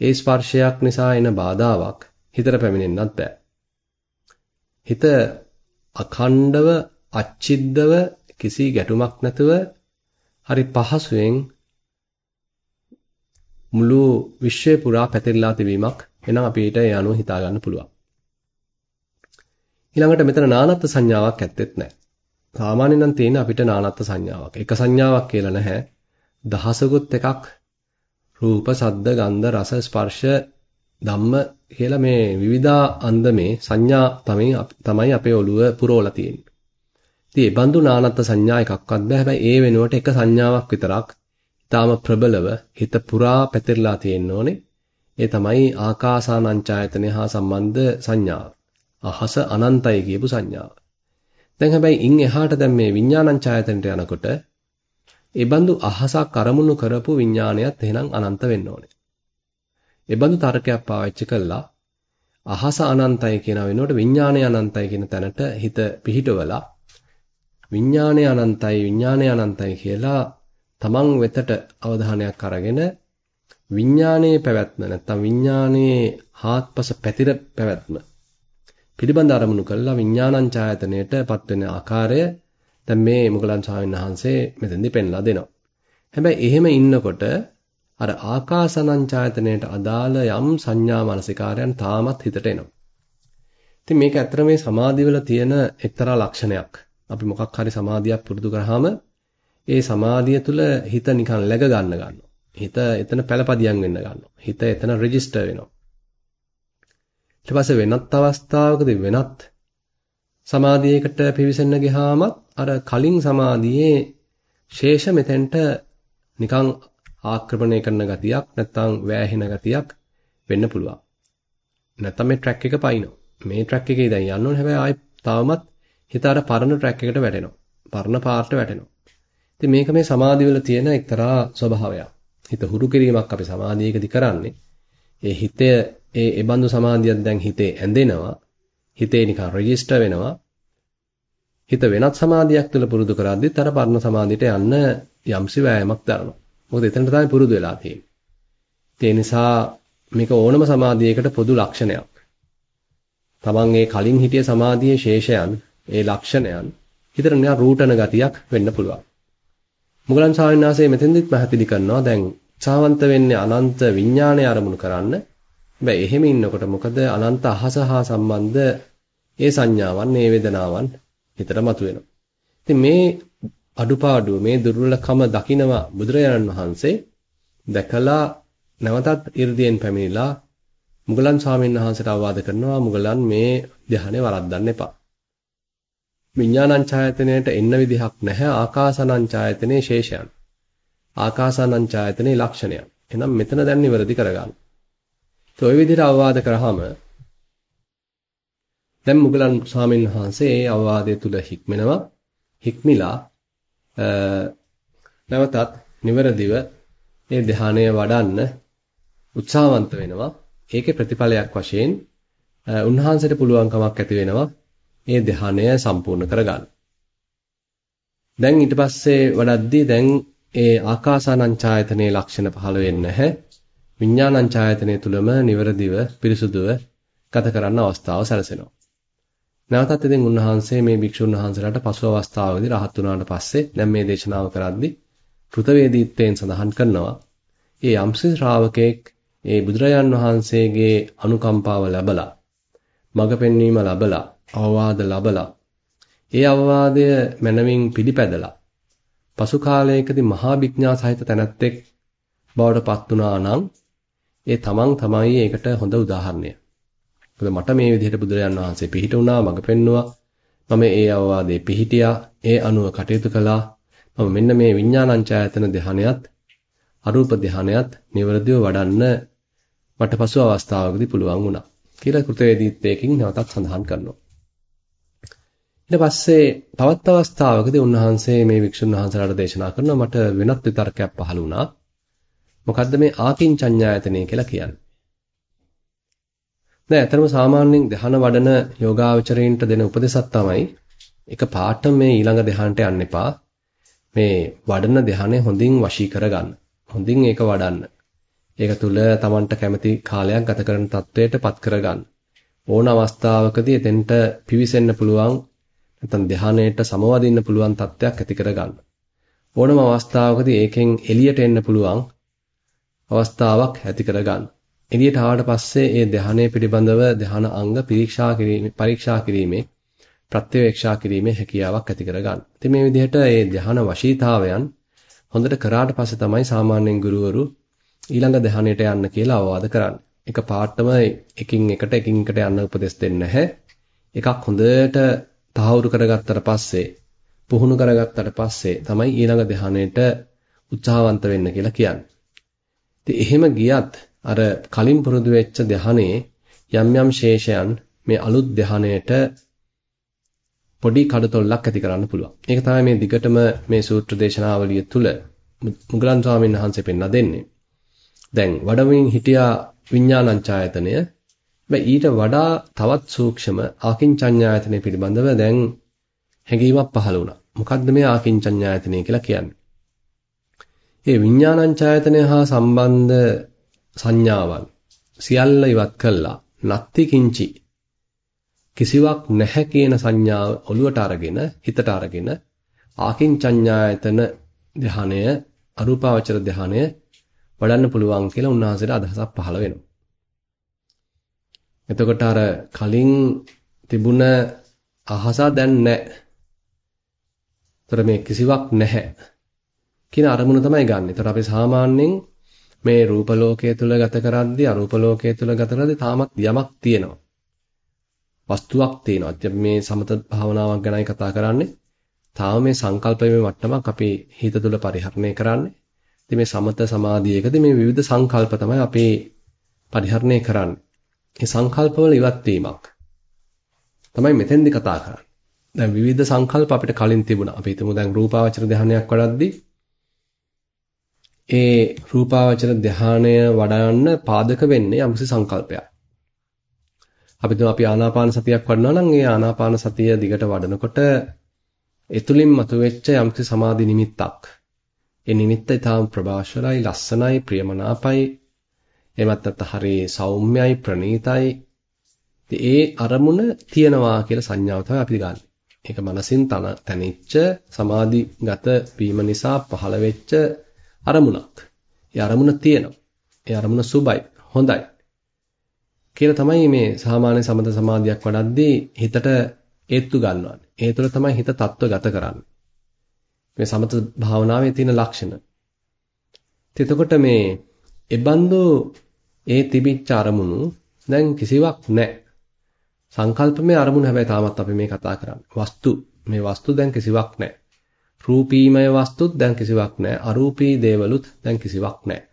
ඒ ස්පර්ශයක් නිසා එන බාධාවක් හිතට පැමිණෙන්නත් බෑ. හිත අඛණ්ඩව අච්චිද්දව කිසි ගැටුමක් නැතුව හරි පහසුවෙන් මුළු විශ්වය පුරා පැතිරලා තිබීමක් එහෙනම් අපිට ඒ අනුව හිතා ගන්න පුළුවන්. ඊළඟට මෙතන නානත්ත් සංඥාවක් ඇත්තෙත් නැහැ. සාමාන්‍යයෙන් නම් තියෙන අපිට නානත්ත් සංඥාවක්. එක සංඥාවක් කියලා නැහැ. දහසකුත් එකක් රූප, සද්ද, ගන්ධ, රස, ස්පර්ශ, ධම්ම කියලා මේ විවිධා අන්දමේ සංඥා තමයි තමයි අපේ ඔළුව පුරවලා තියෙන්නේ. ඉතින් මේ බඳු නානත්ත් සංඥා එකක්වත් බෑ. හැබැයි ඒ වෙනුවට එක සංඥාවක් විතරක් ඊටාම ප්‍රබලව හිත පුරා පැතිරලා තියෙන්න ඕනේ. ඒ තමයි ආකාසානංචායතනය හා සම්බන්ධ සංඥාව. අහස අනන්තයි කියපු සංඥාව. දැන් හැබැයි ඉන් එහාට දැන් මේ විඥානංචායතනට යනකොට ඒ බඳු අහසක් අරමුණු කරපු විඥානයත් එහෙනම් අනන්ත වෙන්න ඕනේ. ඒ බඳු තර්කයක් පාවිච්චි කළා අහස අනන්තයි කියන වෙනුවට විඥානය අනන්තයි කියන තැනට හිත පිහිටවලා විඥානය අනන්තයි විඥානය අනන්තයි කියලා තමන් වෙතට අවධානයක් අරගෙන විඥානයේ පැවැත්ම නැත්නම් විඥානයේ හාත්පස පැතිර පැවැත්ම පිළිබඳ අරමුණු කළා විඥානං ඡායතනයට පත්වෙන ආකාරය දැන් මේ මුගලන් ස්වාමීන් වහන්සේ මෙතෙන්දි පෙන්ලා දෙනවා. හැබැයි එහෙම ඉන්නකොට අර ආකාසනං ඡායතනයට අදාළ යම් සංඥා මානසිකාරයන් තාමත් හිතට එනවා. ඉතින් මේක ඇත්තට මේ සමාධිවල තියෙන එක්තරා ලක්ෂණයක්. අපි මොකක් හරි සමාධියක් පුරුදු කරාම ඒ සමාධිය තුළ හිත නිකන් läග ගන්න ගන්නවා. හිත එතන පළපදියම් වෙන්න ගන්නවා. හිත එතන රෙජිස්ටර් වෙනවා. ඊට පස්සේ වෙනත් අවස්ථාවකදී වෙනත් සමාධියකට පිවිසෙන්න ගියාමත් අර කලින් සමාධියේ ශේෂ මෙතෙන්ට නිකන් ආක්‍රමණය කරන ගතියක් නැත්නම් වෑහෙන ගතියක් වෙන්න පුළුවන්. නැත්නම් මේ ට්‍රැක් එක පයින්නවා. මේ ට්‍රැක් එකේ දැන් යන්න ඕනේ හැබැයි ආයි තවමත් හිත අර පරණ ට්‍රැක් එකට වැටෙනවා. පරණ පාර්ට වැටෙනවා. ඉතින් මේක මේ සමාධිවල තියෙන එක්තරා ස්වභාවයක්. හිත හුරු කිරීමක් අපි සමාධියකදී කරන්නේ. ඒ හිතේ ඒ ඒ බඳු සමාධියක් දැන් හිතේ ඇඳෙනවා. හිතේ නිකන් රෙජිස්ටර් වෙනවා. හිත වෙනත් සමාධියක් තුළ පුරුදු කරද්දිත් අර පරණ සමාධියට යන්න යම්සි වෑයමක් දරනවා. මොකද එතනට තමයි පුරුදු වෙලා තියෙන්නේ. ඒ නිසා මේක ඕනම සමාධියකට පොදු ලක්ෂණයක්. තමන් ඒ කලින් හිටිය සමාධියේ ශේෂයන්, ඒ ලක්ෂණයන් හිතට නිකන් රූටන ගතියක් වෙන්න පුළුවන්. මුගලන් ස්වාමීන් වහන්සේ මෙතෙන්දිත් පැහැදිලි කරනවා දැන් උත්සාහවන්ත වෙන්නේ අනන්ත විඥානය අරමුණු කරන්න. හැබැයි එහෙම ඉන්නකොට මොකද අනන්ත අහස හා සම්බන්ධ ඒ සංඥාවන්, මේ වේදනාවන් හිතට මතුවෙනවා. ඉතින් මේ අඩුපාඩුව, මේ දුර්වලකම දකිනවා බුදුරජාණන් වහන්සේ දැකලා නැවතත් 이르දියෙන් පැමිණිලා මුගලන් ස්වාමීන් වහන්සේට අවවාද කරනවා මුගලන් මේ ධ්‍යානෙ වරද්දන්න එපා. විඥානං එන්න විදිහක් නැහැ ආකාසනං ශේෂයන්. ආකාසනං ඡායතනේ ලක්ෂණයන්. එහෙනම් මෙතන දැන් නිවැරදි කරගන්න. ඒ ඔය විදිහට අවවාද කරාම දැන් මුගලන් ස්වාමීන් වහන්සේ ඒ අවවාදය තුල හික්මෙනවා. හික්මිලා නැවතත් නිවැරදිව මේ ධානය වඩන්න උත්සාහවන්ත වෙනවා. ඒකේ ප්‍රතිඵලයක් වශයෙන් උන්වහන්සේට පුළුවන්කමක් ඇති වෙනවා මේ ධ්‍යානය සම්පූර්ණ කරගන්න. දැන් ඊට පස්සේ වඩද්දී දැන් ඒ ආකාසානං ඡායතනයේ ලක්ෂණ පහළ වෙන්නේ නැහැ. විඥානං ඡායතනය තුලම නිවරදිව පිරිසුදුව ගත කරන්න අවස්ථාව සැලසෙනවා. නැවතත් ඉතින් උන්වහන්සේ මේ භික්ෂුන් වහන්සේලාට පසු අවස්ථාවකදී රහත් වුණාට පස්සේ දැන් මේ දේශනාව කරද්දී කෘතවේදීත්වයෙන් සඳහන් කරනවා. ඒ යම්සි ශ්‍රාවකෙක් ඒ බුදුරජාන් වහන්සේගේ අනුකම්පාව ලැබලා මඟ පෙන්වීම ලැබලා අවවාද ලැබලා ඒ අවවාදය මනමින් පිළිපැදලා පසු කාලයකදී මහා විඥා සහිත තැනැත්තෙක් බවට පත් වුණා නම් ඒ තමන් තමයි ඒකට හොඳ උදාහරණය. මොකද මට මේ විදිහට බුදුරජාන් වහන්සේ පිහිට වුණා මඟ පෙන්නුවා. මම ඒ අවවාදේ පිහිටියා. ඒ අනුව කටයුතු කළා. මම මෙන්න මේ විඥානංචායතන ධානයත් අරූප ධානයත් නිවර්දිව වඩන්න මට පසු අවස්ථාවකදී පුළුවන් වුණා. කියලා කෘතවේදීත්වයකින් නැවතත් සඳහන් කරනවා. ඊට පස්සේ තවත් අවස්ථාවකදී උන්වහන්සේ මේ වික්ෂුන් වහන්සේලාට දේශනා කරනවා මට වෙනත් විතර්කයක් පහළ වුණා. මොකද්ද මේ ආකින්චඤ්ඤායතනෙ කියලා කියන්නේ? දැන් ඇත්තටම සාමාන්‍යයෙන් ධ්‍යාන වඩන යෝගාවචරයින්ට දෙන උපදේශක් තමයි එක පාට මේ ඊළඟ ධ්‍යානට යන්න එපා. මේ වඩන ධ්‍යානෙ හොඳින් වශී කරගන්න. හොඳින් ඒක වඩන්න. ඒක තුල Tamanට කැමති කාලයක් ගත කරන තත්වයට පත් කරගන්න. ඕන අවස්ථාවකදී එතෙන්ට පිවිසෙන්න පුළුවන් නැත්නම් ධානයට සමවදින්න පුළුවන් තත්ත්වයක් ඇති කරගන්න. ඕනම අවස්ථාවකදී ඒකෙන් එළියට එන්න පුළුවන් අවස්ථාවක් ඇති කරගන්න. එළියට ආවට පස්සේ ඒ ධානයේ පිළිබඳව ධාන අංග පරීක්ෂා කිරීමේ පරීක්ෂා කිරීමේ ප්‍රත්‍යවේක්ෂා කිරීමේ හැකියාවක් ඇති කරගන්න. ඉතින් මේ විදිහට මේ ධාන වශීතාවයන් හොඳට කරාට පස්සේ තමයි සාමාන්‍යයෙන් ගුරුවරු ඊළඟ ධ්‍යානයට යන්න කියලා අවවාද කරන්නේ. එක පාටම එකින් එකට එකින් එකට යන්න උපදෙස් දෙන්නේ නැහැ. එකක් හොඳට තහවුරු කරගත්තට පස්සේ පුහුණු කරගත්තට පස්සේ තමයි ඊළඟ ධ්‍යානයට උත්සාහවන්ත වෙන්න කියලා කියන්නේ. ඉතින් එහෙම ගියත් අර කලින් පුරුදු වෙච්ච ධ්‍යානයේ යම් යම් ශේෂයන් මේ අලුත් ධ්‍යානයට පොඩි කඩතොල්ලක් ඇති කරන්න පුළුවන්. ඒක තමයි මේ දිගටම මේ සූත්‍ර දේශනාවලිය තුල මුගලන් ස්වාමීන් වහන්සේ පෙන්වා දෙන්නේ. දැන් වඩමින් හිටියා විඥානංචායතනය. හැබැයි ඊට වඩා තවත් සූක්ෂම ආකින්චඤ්ඤායතනය පිළිබඳව දැන් හැඟීමක් පහළ වුණා. මොකක්ද මේ ආකින්චඤ්ඤායතනය කියලා කියන්නේ? මේ විඥානංචායතනය හා සම්බන්ධ සංඥාවන් සියල්ල ඉවත් කළා. නත්ති කිංචි කිසිවක් නැහැ කියන සංඥාව ඔළුවට අරගෙන හිතට අරගෙන ආකින්චඤ්ඤායතන ධානය අරූපාවචර ධානය වඩන්න පුළුවන් කියලා උන්වහන්සේට අදහසක් පහළ වෙනවා. එතකොට අර කලින් තිබුණ අහස දැන් නැහැ. ତොර මේ කිසිවක් නැහැ කියන අරමුණ තමයි ගන්න. ඒතර අපි සාමාන්‍යයෙන් මේ රූප ලෝකයේ තුල ගත කරද්දී අරූප ලෝකයේ තුල ගත කරද්දී තාමත් යමක් තියෙනවා. වස්තුවක් තියෙනවා. ඉතින් මේ සමත භාවනාවක් ගැනයි කතා කරන්නේ. තාම මේ සංකල්පයේ මට්ටමක් අපි හිත තුළ පරිහරණය කරන්නේ. ඉතින් මේ සමත සමාධියකදී මේ විවිධ සංකල්ප තමයි අපි පරිහරණය කරන්නේ. මේ සංකල්පවල ඉවත් වීමක් තමයි මෙතෙන්දි කතා කරන්නේ. දැන් විවිධ සංකල්ප අපිට කලින් තිබුණා. අපි හිතමු දැන් රූපාවචර ධානයක් වඩද්දී ඒ රූපාවචර ධානය වඩන්න පාදක වෙන්නේ යම්කිසි සංකල්පයක්. අපි තුම අපි ආනාපාන සතියක් වඩනවා නම් ඒ ආනාපාන සතිය දිගට වඩනකොට එතුලින් මතුවෙච්ච යම්කිසි සමාධි නිමිත්තක් ඒ නිමිත්ත ඊටාම් ප්‍රභාෂරයි, ලස්සනයි, ප්‍රියමනාපයි. එමත් නැත්නම් හරි සෞම්‍යයි, ප්‍රණීතයි. ඒ අරමුණ තියනවා කියලා සංඥාව තමයි අපි ගන්න. ඒක මනසින් තනිච්ච සමාධිගත වීම නිසා පහළ වෙච්ච අරමුණක්. ඒ අරමුණ තියෙනවා. ඒ අරමුණ සුබයි, හොඳයි. කියලා තමයි මේ සාමාන්‍ය සමත සමාධියක් වඩද්දී හිතට ඒත්තු ගන්නවන්නේ. ඒ තුළ තමයි හිත තත්ත්වගත කරන්නේ. මේ සමත භාවනාවේ තියෙන ලක්ෂණ. එතකොට මේ එබඳු ඒ තිබිච්ච අරමුණු දැන් කිසිවක් නැහැ. සංකල්පමය අරමුණු හැබැයි තාමත් අපි මේ කතා කරන්නේ. වස්තු මේ වස්තු දැන් කිසිවක් නැහැ. රූපීමය වස්තුත් දැන් කිසිවක් නැහැ. අරූපී දේවලුත් දැන් කිසිවක් නැහැ.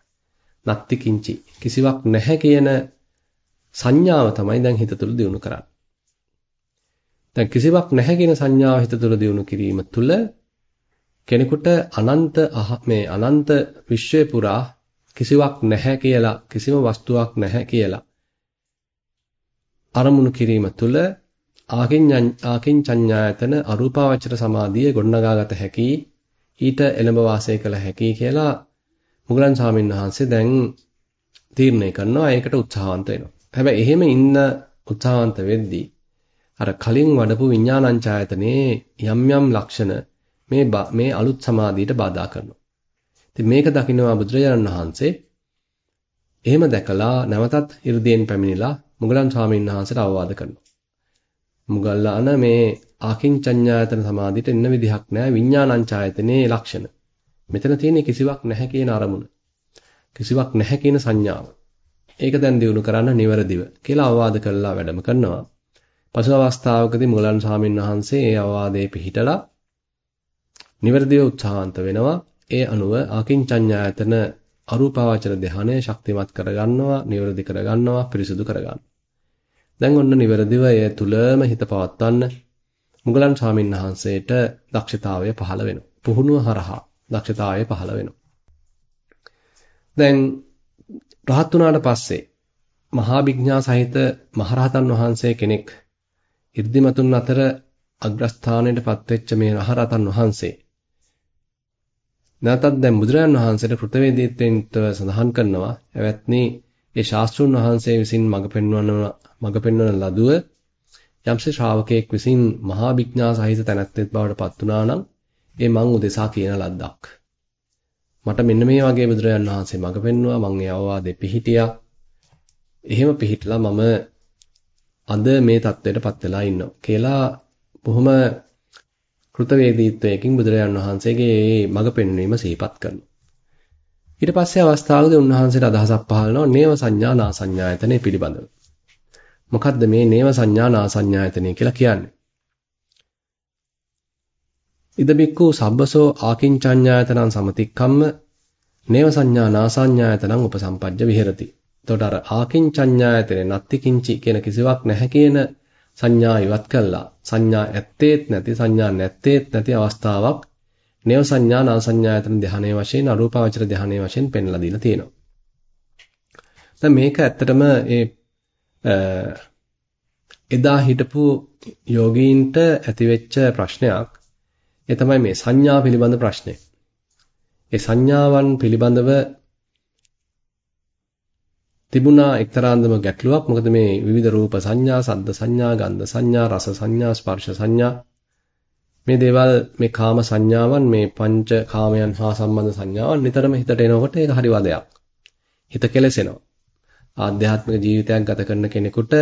නත්ති කිංචි කිසිවක් නැහැ කියන සංඥාව තමයි දැන් හිත තුළ දිනු කරන්නේ. දැන් කිසිවක් නැහැ කියන සංඥාව හිත තුළ දිනු කිරීම තුළ කෙනෙකුට අනන්ත මේ අනන්ත විශ්වය පුරා කිසිවක් නැහැ කියලා කිසිම වස්තුවක් නැහැ කියලා අරමුණු කිරීම තුළ ආකින්චඤ්ඤායතන අරූපාවචර සමාධිය ගොඩනගාගත හැකි ඊට එළඹ වාසය කළ හැකි කියලා මුගලන් ස්වාමීන් වහන්සේ දැන් තීරණය කරනවා ඒකට උත්සාහවන්ත වෙනවා. හැබැයි එහෙම ඉන්න උත්සාහවන්ත වෙද්දී අර කලින් වඩපු විඥානංචායතනේ යම් යම් ලක්ෂණ මේ මේ අලුත් සමාධියට බාධා කරනවා. ඉතින් මේක දකිනවා බුදුරජාණන් වහන්සේ එහෙම දැකලා නැවතත් 이르දීන් පැමිණිලා මුගලන් ස්වාමීන් වහන්සේට අවවාද කරනවා. මුගල්ලාන මේ ආකින්චඤ්ඤායතන සමාධියට එන්න විදිහක් නැහැ විඥානංචායතනේ ලක්ෂණ. මෙතන තියෙන්නේ කිසිවක් නැහැ කියන අරමුණ. කිසිවක් නැහැ කියන සංඥාව. ඒක දැන් දිනු කරන්න නිවැරදිව කියලා අවවාද කළා වැඩම කරනවා. පසු අවස්ථාවකදී මුගලන් ස්වාමීන් වහන්සේ ඒ අවවාදයේ පිහිටලා නිවැරදිව උත්සාහන්ත වෙනවා. ඒ අනුව ආකින්චඤ්ඤායතන අරූපාවචර ධානය ශක්තිමත් කරගන්නවා, නිවැරදි කරගන්නවා, පිරිසුදු කරගන්නවා. දැන් ඔන්න නිවැරදිව එය තුලම හිත පවත්වන්න මුගලන් ස්වාමීන් වහන්සේට දක්ෂතාවය පහළ වෙනවා. පුහුණුව හරහා දක්ෂතාවය පහළ වෙනවා. දැන් රහත් වුණාට පස්සේ මහා විඥා සහිත මහරහතන් වහන්සේ කෙනෙක් ඉර්ධිමතුන් අතර අග්‍රස්ථානයට පත්වෙච්ච මේ මහරහතන් වහන්සේ නැවතත් දැන් බුදුරජාන් වහන්සේට කෘතවේදීත්වයෙන් සඳහන් කරනවා එවත්නි ඒ ශාස්ත්‍රුන් වහන්සේ විසින් මඟ පෙන්වන මඟ පෙන්වන ලදුව යම්සේ ශ්‍රාවකයෙක් විසින් මහා විඥා සහිත තැනැත්තෙක් බවට පත් වුණා නම් ඒ මං උදෙසා කියන ලද්දක්. මට මෙන්න මේ වගේ බුදුරජාන් වහන්සේ මඟ පෙන්වුවා මං ඒ අවවාදෙ පිහිටියා. එහෙම පිහිටලා මම අද මේ தත්වයටපත් වෙලා ඉන්නවා කියලා බොහොම කෘතවේදීත්වයකින් බුදුරජාන් වහන්සේගේ මේ මඟ පෙන්වීම සිහිපත් කරනවා. ඊට පස්සේ අවස්ථාවකදී උන්වහන්සේට අදහසක් පහළ වෙනවා නේව සංඥා නාසඤ්ඤායතනෙ පිළිබඳව. මොකද්ද මේ නේව සංඥා නා සංඥායතනෙ කියලා කියන්නේ? ඉදබික්කු සබ්බසෝ ආකින්චඤ්ඤායතනං සමතික්කම්ම නේව සංඥා නා සංඥායතනං උපසම්පජ්ජ විහෙරති. එතකොට අර ආකින්චඤ්ඤායතනේ නත්ති කිංචි කියන කිසිවක් නැහැ කියන සංඥා ඉවත් කළා. සංඥා ඇත්තේත් නැති සංඥා නැත්තේත් නැති අවස්ථාවක් නේව සංඥා නා සංඥායතන ධානයේ වශයෙන් අරූපාවචර ධානයේ වශයෙන් පෙන්ලා දීලා තියෙනවා. දැන් මේක ඇත්තටම ඒ එදා හිටපු යෝගීන්ට ඇතිවෙච්ච ප්‍රශ්නයක්. ඒ තමයි මේ සංඥා පිළිබඳ ප්‍රශ්නේ. ඒ සංඥාවන් පිළිබඳව තිබුණා එක්තරාන්දම ගැටලුවක්. මොකද මේ විවිධ රූප සංඥා, සද්ද සංඥා, ගන්ධ සංඥා, රස සංඥා, ස්පර්ශ සංඥා මේ දේවල් මේ කාම සංඥාවන් මේ පංච කාමයන් හා සම්බන්ධ සංඥාවන් නිතරම හිතට එනකොට ඒක හරි වදයක්. හිත කෙලසෙනවා. ආධ්‍යාත්මික ජීවිතයක් ගත කරන කෙනෙකුට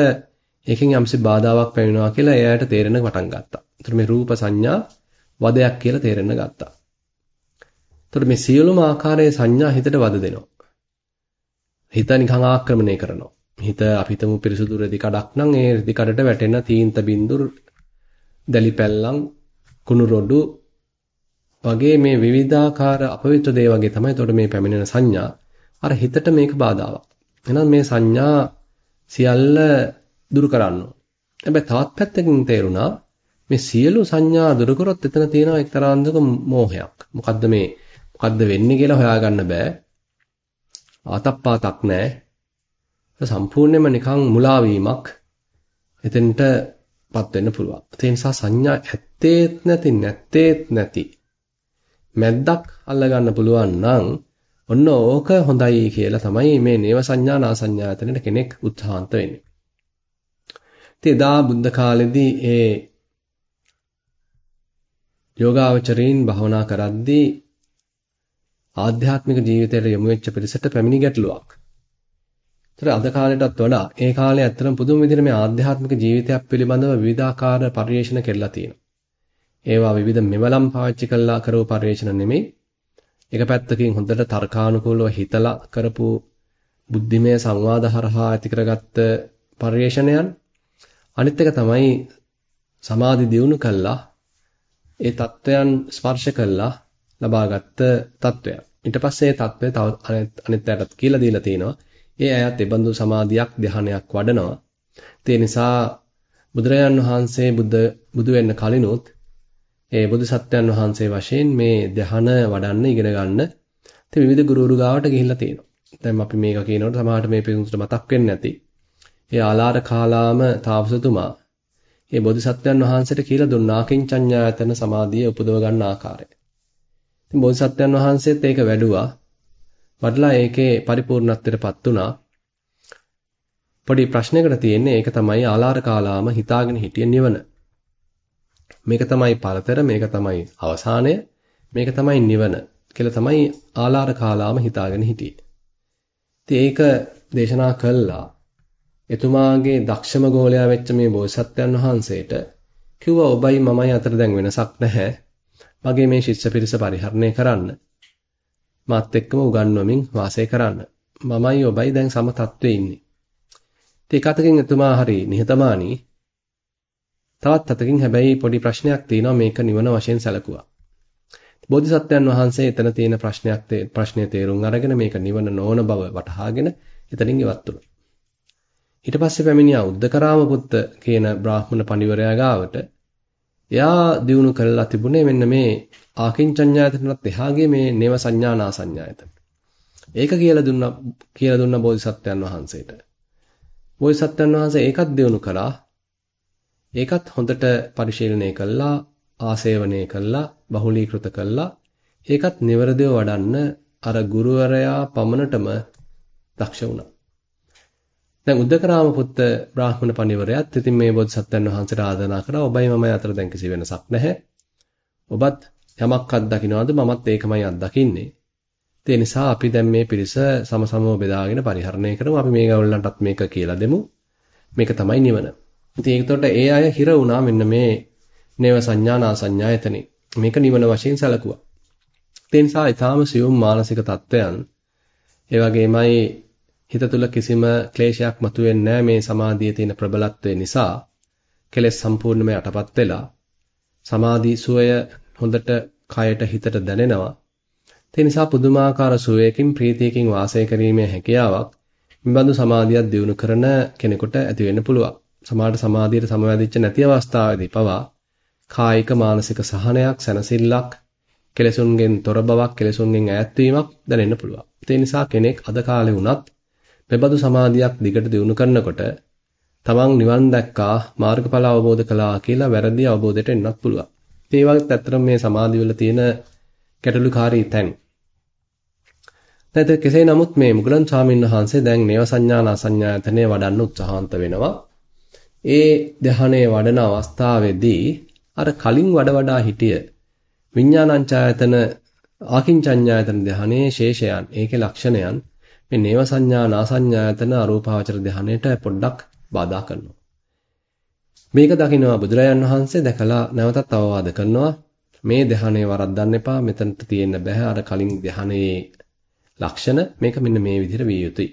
ඒකෙන් යම්සි බාධාවක් පැමිණෙනවා කියලා එයාට තේරෙන පටන් ගත්තා. ඒතර මේ රූප සංඥා වදයක් කියලා තේරෙන්න ගත්තා. ඒතර මේ සියලුම ආකාරයේ සංඥා හිතට වද දෙනවා. හිත නිකන් ආක්‍රමණය කරනවා. හිත අපිටම පිරිසුදු රෙදි කඩක් නම් ඒ රෙදි කඩට වැටෙන තීන්ත බින්දුර දැලි පැල්ලම් කුණු රොඩු වගේ මේ විවිධාකාර අපවිත්‍ර දේ වගේ තමයි එතකොට මේ පැමිණෙන සංඥා අර හිතට මේක බාධාවක්. එහෙනම් මේ සංඥා සියල්ල දුරු කරන්න හැබැයි තවත් පැත්තකින් තේරුණා මේ සියලු සංඥා දුරු කරොත් එතන තියෙන එක්තරා අන්දක මෝහයක්. මොකද්ද මේ මොකද්ද වෙන්නේ කියලා හොයාගන්න බෑ. ආතප්පාතක් නැහැ. සම්පූර්ණයෙන්ම නිකන් මුලා වීමක් එතෙන්ටපත් වෙන්න පුළුවන්. ඒ නිසා සංඥා ඇත්තේත් නැති නැත්තේත් නැති මැද්දක් අල්ලගන්න පුළුවන් නම් ඔන්න ඕක හොඳයි කියලා තමයි මේ නේව සංඥා නා සංඥායතනෙට කෙනෙක් උත්සාහන්ත වෙන්නේ. ඉතින් එදා බුද්ධ කාලෙදී ඒ යෝගාවචරීන් භවනා කරද්දී ආධ්‍යාත්මික ජීවිතයට යොමු වෙච්ච පිරිසට පැමිණි ගැටලුවක්. ඒතර අද කාලයටත් වඩා ඒ කාලේ ඇත්තටම පුදුම විදිහට මේ ආධ්‍යාත්මික ජීවිතයක් පිළිබඳව විවිධාකාර පරිශන කෙරලා තියෙනවා. ඒවා විවිධ මෙවලම් පාවිච්චි කළා කරව පරිශන නෙමෙයි. එක පැත්තකින් හොඳට තර්කානුකූලව හිතලා කරපු බුද්ධිමය සංවාද හරහා ඇති කරගත්ත පරිේශණයන් අනිත් එක තමයි සමාධි දියුණු කළා ඒ தත්වයන් ස්පර්ශ කළා ලබාගත් தත්වය. ඊට පස්සේ ඒ தත්වය තව අනිත් අයටත් කියලා දීලා තිනවා. ඒ අයත් ඒබඳු සමාධියක් ධ්‍යානයක් වඩනවා. ඒ නිසා බුදුරජාන් වහන්සේ බුදු බුදු වෙන්න කලිනුත් ඒ බුදුසත්වයන් වහන්සේ වශයෙන් මේ ධ්‍යාන වඩන්න ඉගෙන ගන්න ඉතින් විවිධ ගුරුවරු ගාවට ගිහිල්ලා තියෙනවා. දැන් අපි මේක කියනකොට සමහරට මේ පිටුන්ට මතක් වෙන්නේ නැති. ඒ ආලාර කාලාම තාපසතුමා ඒ බෝධිසත්වයන් වහන්සේට කියලා දුන්නා කිංචඤ්ඤායතන සමාධිය උපදව ගන්න ආකාරය. ඉතින් බෝධිසත්වයන් වහන්සේත් ඒක වැඩුවා. වඩලා ඒකේ පරිපූර්ණත්වයටපත් වුණා. පොඩි ප්‍රශ්නයකට තියෙන්නේ ඒක තමයි ආලාර කාලාම හිතාගෙන හිටිය නිවන. මේක තමයි පරතර මේක තමයි අවසානය මේක තමයි නිවන කියලා තමයි ආලාර කාලාම හිතාගෙන හිටියේ. ඉතින් ඒක දේශනා කළා. එතුමාගේ දක්ෂම ගෝලයා වෙච්ච මේ බෝසත්යන් වහන්සේට කිව්වා ඔබයි මමයි අතර දැන් වෙනසක් නැහැ. මගේ මේ ශිෂ්‍ය පිරිස පරිහරණය කරන්න. මාත් එක්කම උගන්වමින් වාසය කරන්න. මමයි ඔබයි දැන් සම තත්ත්වයේ ඉන්නේ. ඒක අතකින් එතුමා හරි නිහතමානී. තවත් අතකින් හැබැයි පොඩි ප්‍රශ්නයක් තියෙනවා මේක නිවන වශයෙන් සැලකුවා. බෝධිසත්වයන් වහන්සේ එතන තියෙන ප්‍රශ්නයක් ප්‍රශ්නය තේරුම් අරගෙන මේක නිවන නොවන බව වටහාගෙන එතනින් ඉවත් වුණා. ඊට පස්සේ පැමිණියා උද්දකරාම පුත්ත කියන බ්‍රාහ්මණ පඬිවරයා ගාවට. එයා දිනු කළා තිබුණේ මෙන්න මේ ආකින්චඤ්ඤායතනත් එහාගේ මේ නේව සංඥානා සංඥායතන. ඒක කියලා දුන්නා කියලා දුන්න බෝධිසත්වයන් වහන්සේට. බෝධිසත්වයන් වහන්සේ ඒකත් දිනු කළා. ඒකත් හොඳට පරිශීලනය කළා, ආසේවනය කළා, බහුලීකృత කළා. ඒකත් නිවරදිව වඩන්න අර ගුරුවරයා පමණටම දක්ෂ වුණා. දැන් උද්දකරාම පුත්ත බ්‍රාහ්මණ පණිවරයාත් ඉතින් මේ බෝධිසත්වයන් වහන්සේට ආදරණා කරා. ඔබයි මමයි අතර දැන් කිසි වෙනසක් නැහැ. ඔබත් යමක් අත්දකින්නවද මමත් ඒකමයි අත්දකින්නේ. ඒ නිසා අපි දැන් මේ පිරිස සමසමව බෙදාගෙන පරිහරණය කරමු. අපි මේ ගවල්ලන්ටත් මේක කියලා දෙමු. මේක තමයි නිවන. ඉතින් ඒකට ඒ අය හිර වුණා මෙන්න මේ නේව සංඥානා සංඥායතනෙ. මේක නිවන වශයෙන් සැලකුවා. ඒ නිසා ඊටාම සියුම් මානසික තත්ත්වයන් ඒ වගේමයි හිත තුළ කිසිම ක්ලේශයක් මතුවෙන්නේ නැහැ මේ සමාධියේ තියෙන ප්‍රබලත්වය නිසා. කෙලෙස් සම්පූර්ණයෙන්ම යටපත් වෙලා සමාධි සුවය හොඳට කයට හිතට දැනෙනවා. ඒ නිසා පුදුමාකාර සුවයකින් ප්‍රීතියකින් වාසය කිරීමේ හැකියාවක් මිබඳු සමාධියක් දියුණු කරන කෙනෙකුට ඇති වෙන්න පුළුවන්. සමාහට සමාධියට සමවැදිච්ච නැති අවස්ථාවේදී පවා කායික මානසික සහනයක් සැනසෙල්ලක් කෙලෙසුන්ගෙන් තොර බවක් කෙලෙසුන්ගෙන් ඈත් වීමක් දැනෙන්න පුළුවන්. ඒ නිසා කෙනෙක් අද කාලේ වුණත් මෙබඳු සමාධියක් දිගට දියුණු කරනකොට තමන් නිවන් දැක්කා මාර්ගඵල අවබෝධ කළා කියලා වැරදි අවබෝධයට එන්නත් පුළුවන්. ඒ වගේත් ඇත්තටම මේ සමාධිය වල තියෙන ගැටලුකාරී තැන්. නැත්නම් කෙසේ නමුත් මේ මුගලන් ස්වාමීන් වහන්සේ දැන් නේව සංඥාන අසඤ්ඤායතනෙ වඩන්න උත්සාහන්ත වෙනවා. ඒ ධ්‍යානයේ වඩන අවස්ථාවේදී අර කලින් වඩ වඩා හිටිය විඥානංචායතන ආකින්චඤ්ඤායතන ධ්‍යානයේ ශේෂයන් ඒකේ ලක්ෂණයන් මේ නේව සංඥා නාසඤ්ඤායතන අරූපාවචර ධ්‍යානයට පොඩ්ඩක් බාධා කරනවා. මේක දකිනවා බුදුරජාන් වහන්සේ දැකලා නැවතත් අවවාද කරනවා මේ ධ්‍යානයේ වරද්දන්න එපා මෙතනට තියෙන්න බෑ අර කලින් ධ්‍යානයේ ලක්ෂණ මේක මෙන්න මේ විදිහට විය යුතුයි.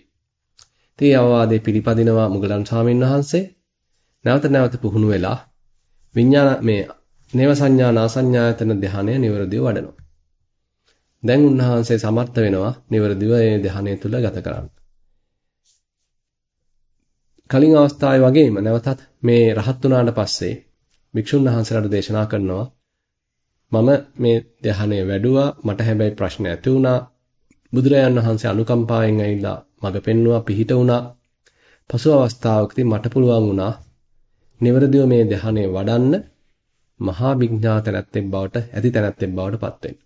ඉතින් අවවාදේ පිළිපදිනවා මුගලන් ස්වාමීන් වහන්සේ නැවත නැවත පුහුණු වෙලා විඥාන මේ නේව සංඥා නාසඤ්ඤායතන ධ්‍යානය නිවරදිව වඩනවා. දැන් උන්වහන්සේ සමර්ථ වෙනවා නිවරදිව මේ ධ්‍යානය තුල ගත කරන්න. කලින් අවස්ථාවේ වගේම නැවතත් මේ රහත් වුණාට පස්සේ භික්ෂුන් වහන්සේලාට දේශනා කරනවා මම මේ ධ්‍යානය වැඩුවා මට හැබැයි ප්‍රශ්න ඇති වුණා බුදුරජාන් වහන්සේ අනුකම්පාවෙන් ඇවිල්ලා මඟ පෙන්වුවා පිහිට වුණා පසු අවස්ථාවකදී මට පුළුවන් වුණා නිවරදිව මේ ධ්‍යානය වඩන්න මහා විඥා තැනැත්තෙක් බවට ඇති තැනැත්තෙක් බවට පත් වෙන්න.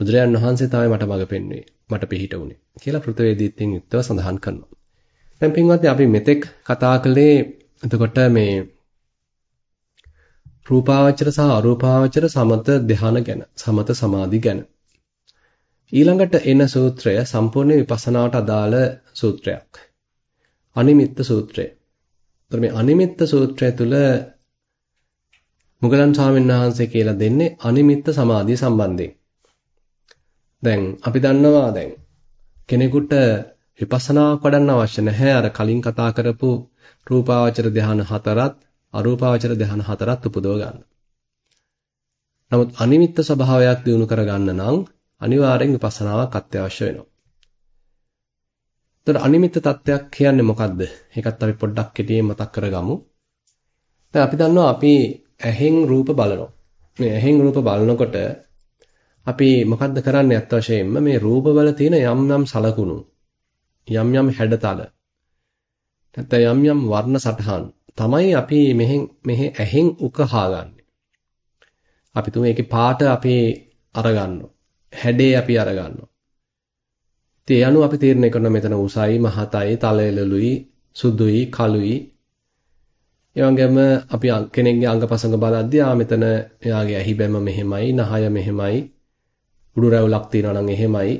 බුදුරජාන් වහන්සේ තමයි මට මඟ පෙන්වුවේ. මට පිහිට වුණේ කියලා පෘථවේදීත්වයෙන් යුක්තව සඳහන් කරනවා. දැන් පින්වත්නි අපි මෙතෙක් කතා කළේ එතකොට මේ රූපාවචර සහ අරූපාවචර සමත ධ්‍යාන ගැන සමත සමාධි ගැන ඊළඟට එන සූත්‍රය සම්පූර්ණ විපස්සනාවට අදාළ සූත්‍රයක් අනිමිත්ත සූත්‍රය. එතකොට මේ අනිමිත්ත සූත්‍රය තුල මුගලන් ස්වාමීන් වහන්සේ කියලා දෙන්නේ අනිමිත්ත සමාධිය සම්බන්ධයෙන්. දැන් අපි දන්නවා දැන් කෙනෙකුට විපස්සනාවක් වඩන්න අවශ්‍ය නැහැ අර කලින් කතා කරපු රූපාවචර ධ්‍යාන හතරත් අරූපාවචර ධ්‍යාන හතරත් උපදව ගන්න. නමුත් අනිමිත්ත ස්වභාවයක් දිනු කර ගන්න නම් අනිවාර්යෙන් විපස්සනාවක් අත්‍යවශ්‍ය වෙනවා. එතකොට අනිමිත්ත තත්ත්වයක් කියන්නේ මොකද්ද? ඒකත් අපි පොඩ්ඩක් කෙටියෙන් මතක් කරගමු. දැන් අපි දන්නවා අපි ඇහෙන් රූප බලනවා. මේ ඇහෙන් රූප බලනකොට අපි මොකද්ද කරන්නේ අත් වශයෙන්ම මේ රූපවල තියෙන යම් යම් සලකුණු යම් යම් හැඩතල නැත්නම් යම් යම් වර්ණ සටහන් තමයි අපි මෙහෙන් මෙහෙ ඇහෙන් උකහා ගන්න. අපි තුමේ ඒකේ පාට අපි අරගන්නවා. හැඩේ අපි අරගන්නවා. ඉතින් ඒ අනුව අපි තීරණය කරනවා මෙතන උසයි, මහතයි, තලෙලලුයි, සුදුයි, කළුයි. ඒ වගේම අපි කෙනෙක්ගේ අංගපසංග බලද්දී ආ මෙතන එයාගේ ඇහිබැම මෙහෙමයි, නහය මෙහෙමයි, උඩු රැවුලක් තියෙනවා නම් එහෙමයි,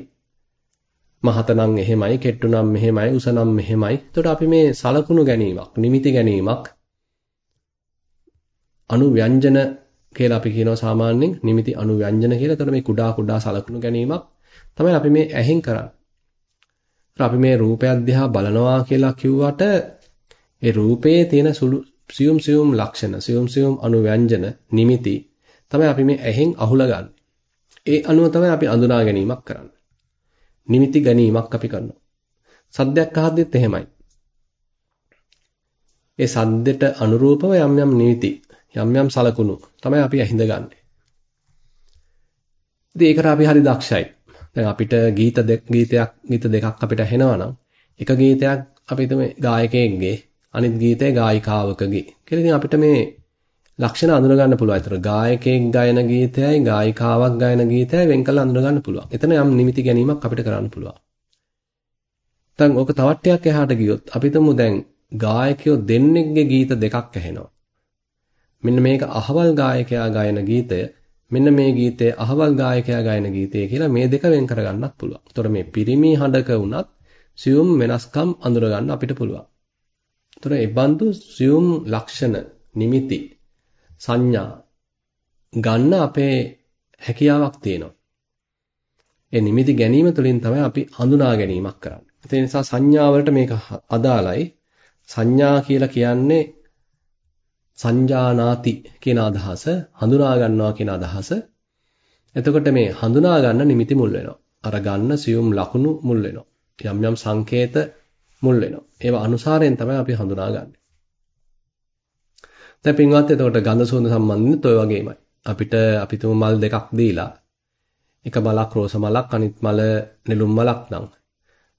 මහත නම් එහෙමයි, කෙට්ටු නම් මෙහෙමයි, උස නම් මෙහෙමයි. එතකොට අපි මේ සලකුණු ගැනීමක්, නිමිති ගැනීමක් අනුව්‍යංජන කියලා අපි කියනවා සාමාන්‍යයෙන් නිමිති අනුව්‍යංජන කියලා. එතකොට මේ කුඩා කුඩා සලකුණු ගැනීමක් තමයි අපි මේ ඇහෙන් කරන්නේ. අපි මේ රූපයක් දිහා බලනවා කියලා කිව්වට ඒ රූපයේ තියෙන සුළු සියුම් සියුම් ලක්ෂණ, සියුම් සියුම් අනුව්‍යංජන, නිමිති තමයි අපි මේ ඇහෙන් අහුලගන්නේ. ඒ අනුව තමයි අපි අඳුනා ගැනීමක් කරන්නේ. නිමිති ගැනීමක් අපි කරනවා. සද්දයක් අහද්දිත් එහෙමයි. ඒ සද්දෙට අනුරූපව යම් යම් නිමිති යම් යම් සලකුණු තමයි අපි ඇහිඳගන්නේ. ඉතින් ඒකට අපි හරි දක්ෂයි. දැන් අපිට ගීත ගීතයක් ගීත දෙකක් අපිට ඇහෙනවා නම් එක ගීතයක් අපි හිතමු ගායකයෙක්ගේ අනිත් ගීතය ගායිකාවකගේ කියලා ඉතින් අපිට මේ ලක්ෂණ අඳුන ගන්න පුළුවන්. ඒතර ගායකයෙක් ගායන ගීතයයි ගායිකාවක් ගායන ගීතයයි වෙන් කරලා අඳුන ගන්න පුළුවන්. එතන යම් නිමිති ගැනීමක් අපිට කරන්න පුළුවන්. දැන් ඕක තවත් ටිකක් එහාට ගියොත් අපි දැන් ගායකයෝ දෙන්නෙක්ගේ ගීත දෙකක් ඇහෙනවා. මෙන්න මේක අහවල් ගායකයා ගායන ගීතය මෙන්න මේ ගීතය අහවල් ගායකයා ගායන ගීතය කියලා මේ දෙක වෙන් කරගන්නත් පුළුවන්. ඒතොර මේ පිරිමි හඬක වුණත් සියුම් වෙනස්කම් අඳුර ගන්න අපිට පුළුවන්. ඒතොර ඒ බඳු සියුම් ලක්ෂණ නිමිති සංඥා ගන්න අපේ හැකියාවක් තියෙනවා. ඒ නිමිති ගැනීම තුළින් තමයි අපි හඳුනා ගැනීමක් කරන්නේ. ඒ නිසා සංඥාවලට මේක අදාළයි. සංඥා කියලා කියන්නේ සංජානාති කියන අදහස හඳුනා ගන්නවා කියන අදහස. එතකොට මේ හඳුනා ගන්න නිමිති මුල් වෙනවා. අර ගන්න සියුම් ලකුණු මුල් වෙනවා. යම් යම් සංකේත මුල් වෙනවා. ඒවා අනුසාරයෙන් තමයි අපි හඳුනාගන්නේ. දැන් පින්වත් එතකොට ගඳ සුවඳ සම්බන්ධිත ඔය වගේමයි. අපිට අපි තුමු මල් දෙකක් දීලා එක මලක් රෝස මලක් අනිත් මල නෙළුම් මලක් නම්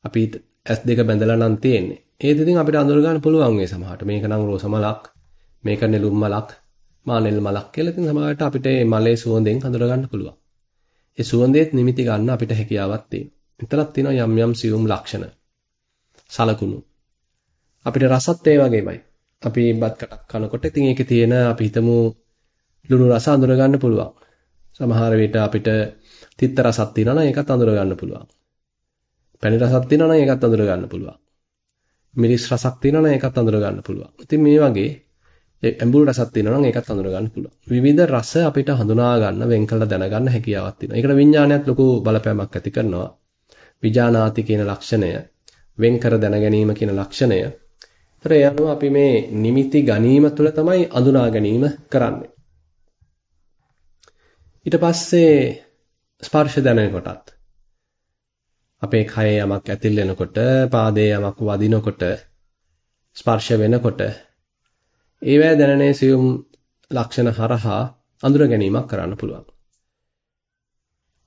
අපි S2 බැඳලා නම් තියෙන්නේ. ඒත් ඉතින් අපිට අඳුර ගන්න පුළුවන් මේ සමහරට. මේක නම් රෝස මලක් මේක නෙළුම් මලක් මානෙල් මලක් කියලා ඉතින් සමහරවිට අපිට මේ මලේ සුවඳෙන් හඳුනා ගන්න පුළුවන්. ඒ සුවඳේත් නිමිති ගන්න අපිට හැකියාවක් තියෙනවා. එතනක් තියෙනවා යම් යම් සියුම් ලක්ෂණ. සලකුණු. අපිට රසත් ඒ වගේමයි. අපි බත් කටක් කනකොට ඉතින් ඒකේ තියෙන අපි හිතමු ලුණු රස අඳුර ගන්න පුළුවන්. සමහර විට අපිට තිත්ත රසක් තියෙනවා නම් ඒකත් අඳුර ගන්න පුළුවන්. පැණි රසක් තියෙනවා නම් ඒකත් අඳුර ගන්න පුළුවන්. මිරිස් රසක් තියෙනවා නම් ඒකත් අඳුර ගන්න පුළුවන්. ඉතින් මේ වගේ ඇඹුල් රසක් තියෙනවා නම් ඒකත් හඳුනා ගන්න පුළුවන්. විවිධ රස අපිට හඳුනා ගන්න වෙන් කළ දැනගන්න හැකියාවක් තියෙනවා. ඒකට විඥානයත් ලොකු බලපෑමක් ඇති කරනවා. විජානාති කියන ලක්ෂණය, වෙන් කර දැන ගැනීම කියන ලක්ෂණය. ඒතර ඒ අනුව අපි මේ නිමිති ගැනීම තුළ තමයි අඳුනා ගැනීම කරන්නේ. ඊට පස්සේ ස්පර්ශ දැනෙනකොටත් අපේ කයේ යමක් ඇතිල් වෙනකොට, පාදයේ යමක් වදිනකොට, ස්පර්ශ වෙනකොට ඒවැය දැනනේ සියුම් ලක්ෂණ හරහා අඳුර ගැනීමක් කරන්න පුළුවන්.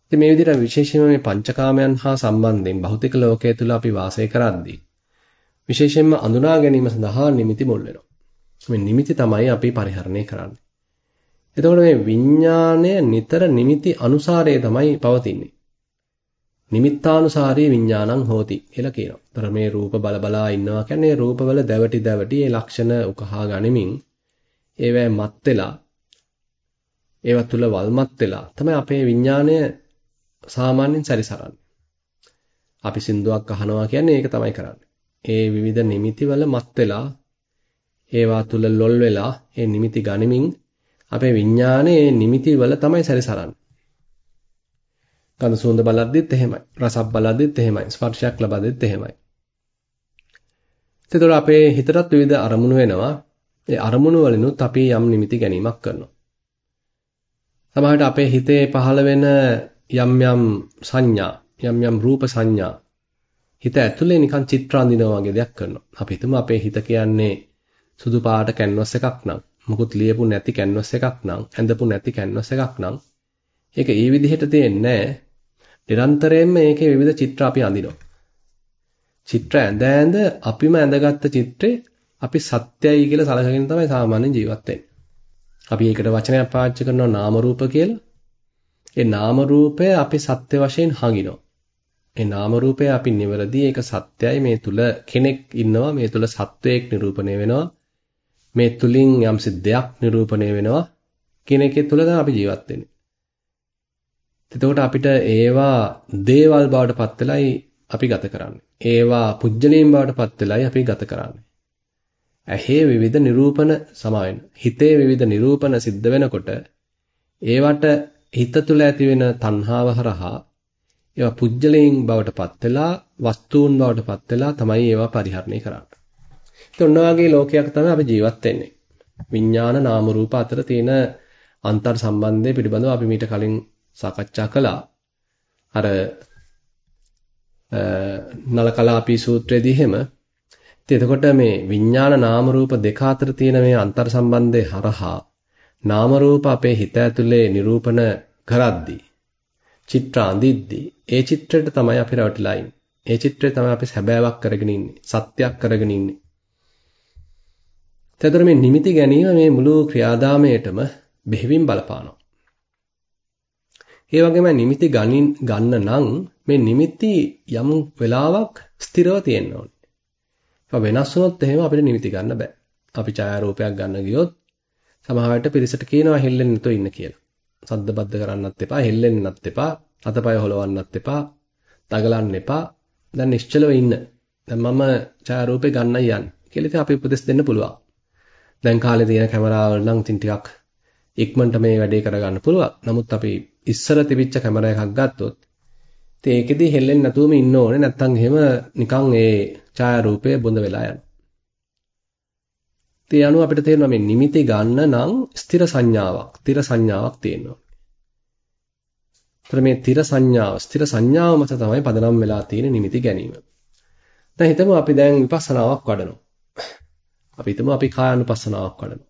ඉතින් මේ විදිහට විශේෂයෙන්ම මේ පංචකාමයන් හා සම්බන්ධයෙන් භෞතික ලෝකයේ තුල අපි වාසය කරද්දී විශේෂයෙන්ම අඳුනා ගැනීම සඳහා නිමිති මුල් වෙනවා. මේ නිමිති තමයි අපි පරිහරණය කරන්නේ. එතකොට මේ විඥාණය නිතර නිමිති අනුසාරයේ තමයි පවතින්නේ. නිමිත්තානුසාරී විඥානං හෝති කියලා කියනවා. ତර මේ රූප බල බලා ඉන්නවා කියන්නේ රූපවල දැවටි දැවටි ඒ ලක්ෂණ උකහා ගනිමින් ඒවැ මත් වෙලා ඒව තුල වල්මත් වෙලා තමයි අපේ විඥාණය සාමාන්‍යයෙන් සැරිසරන්නේ. අපි සින්දුවක් අහනවා කියන්නේ ඒක තමයි කරන්නේ. ඒ විවිධ නිමිති වල මත් වෙලා ඒවා තුල ලොල් වෙලා ඒ නිමිති ගනිමින් අපේ විඥානේ නිමිති වල තමයි සැරිසරන්නේ. ගඳ සුවඳ බලද්දිත් එහෙමයි. රසක් බලද්දිත් එහෙමයි. ස්පර්ශයක් ලබද්දිත් එහෙමයි. එතකොට අපේ හිතටත් විවිධ අරමුණු වෙනවා. ඒ අරමුණු වලිනුත් අපි යම් නිමිති ගැනීමක් කරනවා. සමහරවිට අපේ හිතේ පහළ වෙන යම් යම් සංඥා, යම් යම් රූප සංඥා හිත ඇතුලේ නිකන් චිත්‍ර අඳිනවා වගේ දෙයක් කරනවා. අපි හිතමු අපේ හිත කියන්නේ සුදු පාට කැන්වස් එකක් නම්, මුකුත් ලියපු නැති කැන්වස් එකක් නම්, ඇඳපු නැති කැන්වස් එකක් නම් ඒක ඒ විදිහට දෙන්නේ නිරන්තරයෙන්ම මේකේ විවිධ චිත්‍ර අපි අඳිනවා. චිත්‍ර ඇඳ ඇඳ අපිම ඇඳගත්ත චිත්‍රේ අපි සත්‍යයි කියලා සලකගෙන තමයි සාමාන්‍යයෙන් ජීවත් වෙන්නේ. අපි ඒකට වචනයක් පාවිච්චි කරනවා නාම රූප කියලා. ඒ නාම රූපය අපි සත්‍ය වශයෙන් හඟිනවා. ඒ නාම රූපය අපි නිවැරදි ඒක සත්‍යයි මේ තුල කෙනෙක් ඉන්නවා මේ තුල සත්වයක් නිරූපණය වෙනවා මේ තුලින් යම්සි දෙයක් නිරූපණය වෙනවා කියන එකේ තුල තමයි අපි ජීවත් වෙන්නේ. එතකොට අපිට ඒවා දේවල් බවට පත් වෙලයි අපි ගත කරන්නේ. ඒවා පුජ්‍යලීන් බවට පත් වෙලයි අපි ගත කරන්නේ. ඇහි විවිධ නිරූපණ සමාවෙන. හිතේ විවිධ නිරූපණ සිද්ධ වෙනකොට ඒවට හිත තුළ ඇති වෙන තණ්හාව හරහා ඒවා පුජ්‍යලයෙන් බවට පත් වෙලා වස්තුන් බවට පත් වෙලා තමයි ඒවා පරිහරණය කරන්නේ. ඉතින් ඔන්න වගේ ලෝකයක් තමයි අපි ජීවත් වෙන්නේ. විඥාන නාම රූප අතර තියෙන අන්තර් සම්බන්ධය පිළිබඳව අපි මීට කලින් සාකච්ඡා කළා. අර නලකලාපී සූත්‍රයේදී එහෙම ඉතින් එතකොට මේ විඥාන නාම රූප දෙක අතර තියෙන මේ අන්තර් සම්බන්ධය හරහා නාම රූප අපේ හිත ඇතුලේ නිරූපණ කරද්දී චිත්‍ර අඳිද්දී ඒ චිත්‍රයට තමයි අපි රැවටිලා ඉන්නේ. ඒ චිත්‍රය තමයි අපි සැබෑවක් කරගෙන ඉන්නේ. සත්‍යයක් කරගෙන ඉන්නේ. එතකොට මේ නිමිති ගැනීම මේ මුළු ක්‍රියාදාමයටම බෙහෙවින් බලපානවා. ඒ වගේම නිමිති ගන්න නම් මේ නිමිති යම් වෙලාවක් ස්ථිරව තියෙන්න ඕනේ. ඒක වෙනස් වුණොත් එහෙම අපිට නිමිති ගන්න බෑ. අපි ඡායාරූපයක් ගන්න ගියොත් සමහරවිට පිරිසට කියනවා හෙල්ලෙන්න නැතුව ඉන්න කියලා. සද්ද බද්ද කරන්නත් එපා, හෙල්ලෙන්නත් එපා, අතපය හොලවන්නත් එපා, දගලන්න එපා. දැන් නිශ්චලව ඉන්න. දැන් මම ඡායාරූපේ ගන්නයි යන්නේ. කියලා ඉතින් අපි උපදෙස් දෙන්න පුළුවන්. දැන් කාලේ තියෙන කැමරාවල් නම් ඉතින් ටිකක් ඉක්මනට මේ වැඩේ කරගන්න පුළුවන්. නමුත් අපි ඉස්සර තිබිච්ච කැමරා එකක් ගත්තොත් ඉතින් ඒකෙදි හෙල්ලෙන්නේ නැතුවම ඉන්න ඕනේ. නැත්තම් එහෙම නිකන් ඒ ඡායාරූපය බොඳ වෙලා යනවා. ඒ අනුව අපිට තේරෙනවා මේ නිමිති ගන්න නම් ස්ථිර සංඥාවක්, තිර සංඥාවක් තියෙනවා. මේ තිර සංඥාව, ස්ථිර සංඥාව මත තමයි පදනම් වෙලා තියෙන නිමිති ගැනීම. දැන් හිතමු අපි දැන් විපස්සනාවක් වඩනවා. අපි හිතමු අපි කායानुපස්සනාවක් වඩනවා.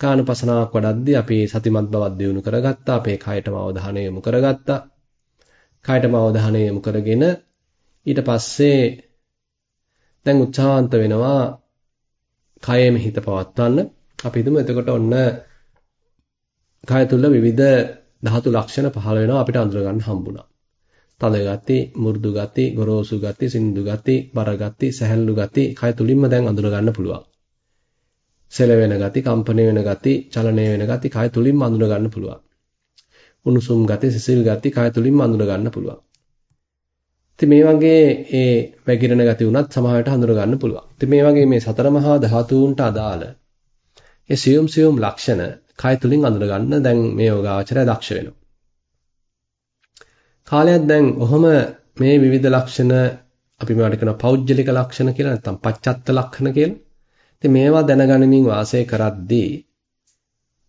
කායानुපස්සනාවක් වඩද්දී අපි සතිමත් බවක් දියුණු කරගත්තා, අපේ කයටම අවධානය යොමු කරගත්තා. කයටම අවධානය යොමු කරගෙන ඊට පස්සේ දැන් උත්සාහන්ත වෙනවා කයෙම හිත පවත්වන්න. අපි හිතමු එතකොට ඔන්න කය තුල විවිධ ධාතු ලක්ෂණ පහළ වෙනවා අපිට අඳුර ගන්න හම්බුණා. තද ගති, මෘදු ගති, ගොරෝසු ගති, සින්දු ගති, බර ගති, සැහැල්ලු ගති කය තුලින්ම දැන් අඳුර ගන්න පුළුවන්. සෙලවෙන ගති, කම්පණය වෙන ගති, චලනය වෙන ගති කය තුලින්ම අඳුර ගන්න පුළුවන්. උණුසුම් ගති, සිසිල් ගති කය තුලින්ම අඳුර ගන්න පුළුවන්. ඉතින් මේ වගේ ඒ වැగిරෙන ගති උනත් සමහරට හඳුන ගන්න පුළුවන්. ඉතින් මේ වගේ මේ සතර මහා ධාතුන්ට අදාළ ඒ සියුම් සියුම් ලක්ෂණ කය තුලින් අඳුන ගන්න දැන් මේ යෝගාචරය දක්ෂ වෙනවා. කාලයක් දැන් ඔහොම මේ විවිධ ලක්ෂණ අපි මේවට කියන පෞද්ගලික ලක්ෂණ කියලා නැත්නම් පච්චත්ත ලක්ෂණ කියලා. ඉතින් මේවා දැනගනිමින් වාසය කරද්දී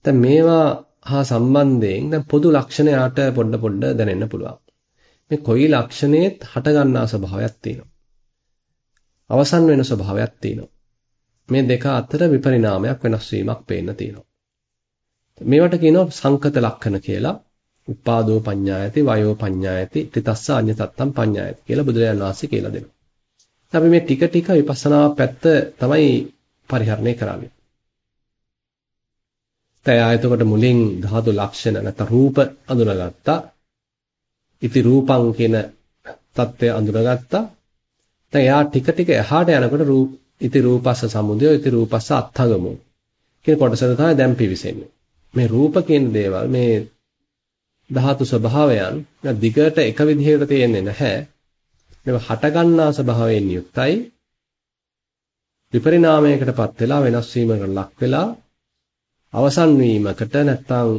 දැන් මේවා හා සම්බන්ධයෙන් දැන් පොදු ලක්ෂණයට පොඩ පොඩ දැනෙන්න පුළුවන්. මේ කොයි ලක්ෂණෙත් හට ගන්නා ස්වභාවයක් තියෙනවා. අවසන් වෙන ස්වභාවයක් තියෙනවා. මේ දෙක අතර විපරිණාමයක් වෙනස් වීමක් පේන්න තියෙනවා. මේවට කියනවා සංකත ලක්ෂණ කියලා. උපාදෝ පඤ්ඤායති වයෝ පඤ්ඤායති ත්‍රිතස්ස අඤ්ඤතත්තම් පඤ්ඤායති කියලා බුදුරජාණන් වහන්සේ කියලා දෙනවා. අපි මේ ටික ටික විපස්සනා පැත්ත තමයි පරිහරණය කරන්නේ. තෑ ආයතකට මුලින් ධාතු ලක්ෂණ නැත්නම් රූප අඳුනගත්තා. ඉති රූපං කියන தත්ත්වය අඳුරගත්තා. දැන් එයා ටික ටික එහාට යනකොට රූප ඉති රූපස්ස සමුදය ඉති රූපස්ස අත්ථගමු කියන කොටසට තමයි දැන් පිවිසෙන්නේ. මේ රූප කියන දේවල් මේ ධාතු ස්වභාවයන් දිගට එක විදිහකට තියෙන්නේ නැහැ. මේවා හටගන්නා ස්වභාවයෙන් යුක්තයි. විපරිණාමයකටපත් වෙලා වෙනස් වීමකට ලක් වෙලා අවසන් වීමකට නැත්නම්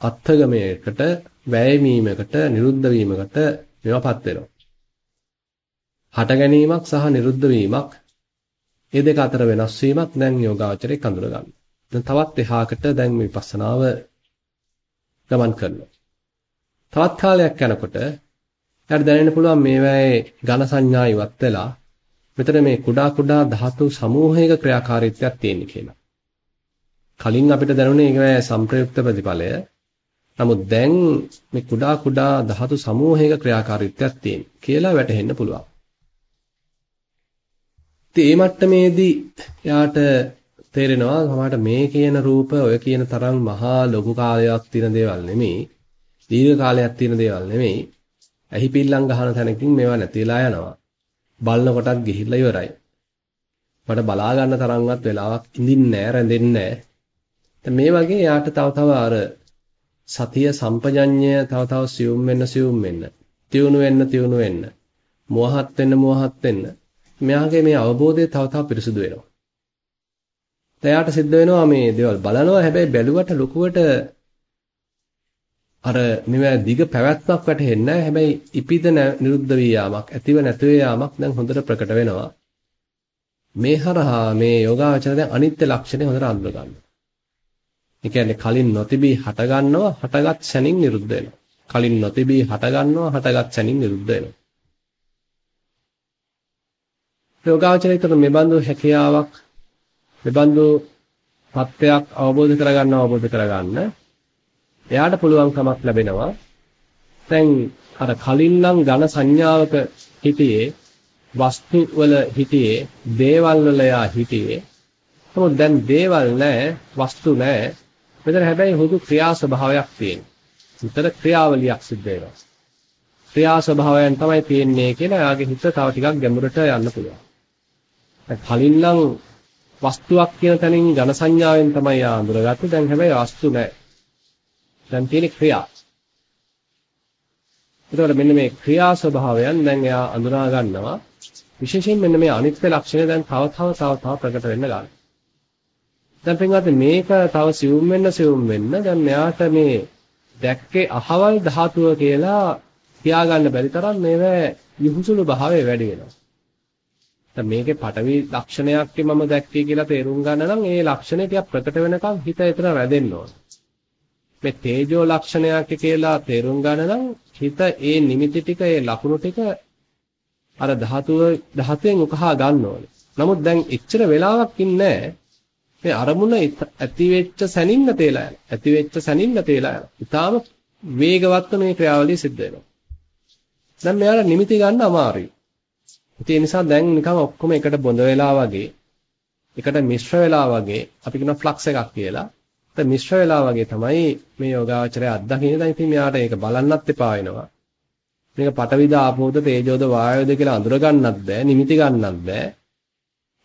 අත්ථගමයකට වැයවීමකට නිරුද්ධ වීමකට මේවාපත් වෙනවා. හට ගැනීමක් සහ නිරුද්ධ වීමක් මේ දෙක අතර වෙනස් වීමක් දැන් යෝගාචරයේ කඳුර ගන්න. දැන් තවත් එහාකට දැන් මේ විපස්සනාව ගමන් කරනවා. තවත් කාලයක් යනකොට යාට දැනෙන්න පුළුවන් මේවායේ ඝන සංඥා ඉවත් වෙලා මෙතන මේ කුඩා කුඩා ධාතු සමූහයක ක්‍රියාකාරීත්වයක් තියෙන කියලා. කලින් අපිට දැනුනේ ඒකේ සංප්‍රයුක්ත ප්‍රතිඵලය නමුත් දැන් මේ කුඩා කුඩා ධාතු සමූහයක ක්‍රියාකාරීත්වයක් තියෙන කියලා වැටහෙන්න පුළුවන්. ඉතින් මේ මට්ටමේදී යාට තේරෙනවා සමහරට මේ කියන රූප ඔය කියන තරම් මහා ලොකු කාලයක් තියෙන දේවල් නෙමෙයි. දීර්ඝ කාලයක් තියෙන දේවල් නෙමෙයි. ඇහි පිල්ලම් ගහන තැනකින් මේවා නැතිලා යනවා. බලන කොටත් ගිහිල්ලා ඉවරයි. මට බලා ගන්න තරම්වත් වෙලාවක් ඉඳින්නේ නැහැ, රැඳෙන්නේ නැහැ. මේ වගේ යාට තව තව අර සතිය සම්පජඤ්ඤය තව තව සියුම් වෙන්න සියුම් වෙන්න, තියුණු වෙන්න තියුණු වෙන්න, මෝහත් වෙන්න මෝහත් වෙන්න. මෙයාගේ මේ අවබෝධය තව තව පිරිසුදු වෙනවා. එයාට සිද්ධ වෙනවා මේ දේවල් බලනවා හැබැයි බැලුවට ලොකුවට අර මෙව දිග පැවැත්මක් වැටහෙන්නේ නැහැ. හැබැයි ඉපිද නිරුද්ධ වී යාමක් ඇතිව නැතිව යාමක් දැන් හොඳට ප්‍රකට වෙනවා. මේ හරහා මේ යෝගාචර දැන් අනිත්‍ය ලක්ෂණය හොඳට අඳුර ගන්නවා. ඒ කියන්නේ කලින් නොතිබී හට ගන්නවා හටගත් සැනින් නිරුද්ධ වෙනවා. කලින් නොතිබී හට ගන්නවා හටගත් සැනින් නිරුද්ධ වෙනවා. යෝගාචරයට මේ බඳු හැකියාවක් මෙබඳු තත්ත්වයක් අවබෝධ කරගන්න අවබෝධ කරගන්න එයාට පුළුවන්කමක් ලැබෙනවා. දැන් අර කලින් නම් ඝන සංඥාවක හිටියේ වස්තු වල හිටියේ දේවල් වල යා හිටියේ. නමුත් දැන් දේවල් නැහැ වස්තු නැහැ මෙතන හැබැයි හුදු ක්‍රියා ස්වභාවයක් තියෙනවා. විතර ක්‍රියාවලියක් සිද්ධ වෙනවා. ක්‍රියා ස්වභාවයන් තමයි තියෙන්නේ කියලා එයාගේ හිත තව ටිකක් ගැඹුරට යන්න පුළුවන්. කලින් නම් වස්තුවක් කියන තැනින් ඝන සංඥාවෙන් තමයි ආ අඳුරගත්තේ. දැන් හැබැයි වස්තු නැහැ. දැන් තියෙන්නේ ක්‍රියා. එතකොට මෙන්න මේ ක්‍රියා ස්වභාවයන් දැන් එයා අඳුනා ගන්නවා. විශේෂයෙන් මෙන්න මේ අනිත්‍ය ලක්ෂණය දැන් තව තව තව තව ප්‍රකට වෙන්න ගන්නවා. දැන් පින්වත් මේක තව සිවුම් වෙන්න සිවුම් වෙන්න දැන් මෙයාට මේ දැක්කේ අහවල් ධාතුව කියලා කියාගන්න බැරි තරම් මේවා යහුසුළු භාවය වැඩි වෙනවා. දැන් මේකේ පටවි ලක්ෂණයක් මම දැක්කේ කියලා තේරුම් ගන්න නම් ඒ ලක්ෂණය ටික ප්‍රකට වෙනකන් හිත එතන රැඳෙන්න ඕන. මේ තේජෝ ලක්ෂණයක් කියලා තේරුම් ගන්න නම් හිත ඒ නිමිති ටික ඒ ලකුණු ටික අර ධාතුව ධාතයෙන් උකහා ගන්න ඕනේ. නමුත් දැන් එච්චර වෙලාවක් ඉන්නේ මේ අරමුණ ඇති වෙච්ච සැනින්න තේලා යනවා. ඇති වෙච්ච සැනින්න තේලා යනවා. ඊටාම වේගවත්ව මේ ක්‍රියාවලිය සිද්ධ වෙනවා. දැන් මෙයාට නිමිති ගන්න අමාරුයි. ඉතින් ඒ නිසා දැන් නිකන් ඔක්කොම එකට බොඳ වෙලා වගේ එකට මිශ්‍ර වෙලා වගේ අපි කියන ෆ්ලක්ස් එකක් කියලා. ඒත් මිශ්‍ර වෙලා වගේ තමයි මේ යෝගාචරය අත්දකින්නේ. දැන් ඉතින් මෙයාට ඒක බලන්නත් එපා වෙනවා. මේක පටවිද ආපෝද තේජෝද වායෝද කියලා අඳුර ගන්නත් බෑ, නිමිති ගන්නත් බෑ.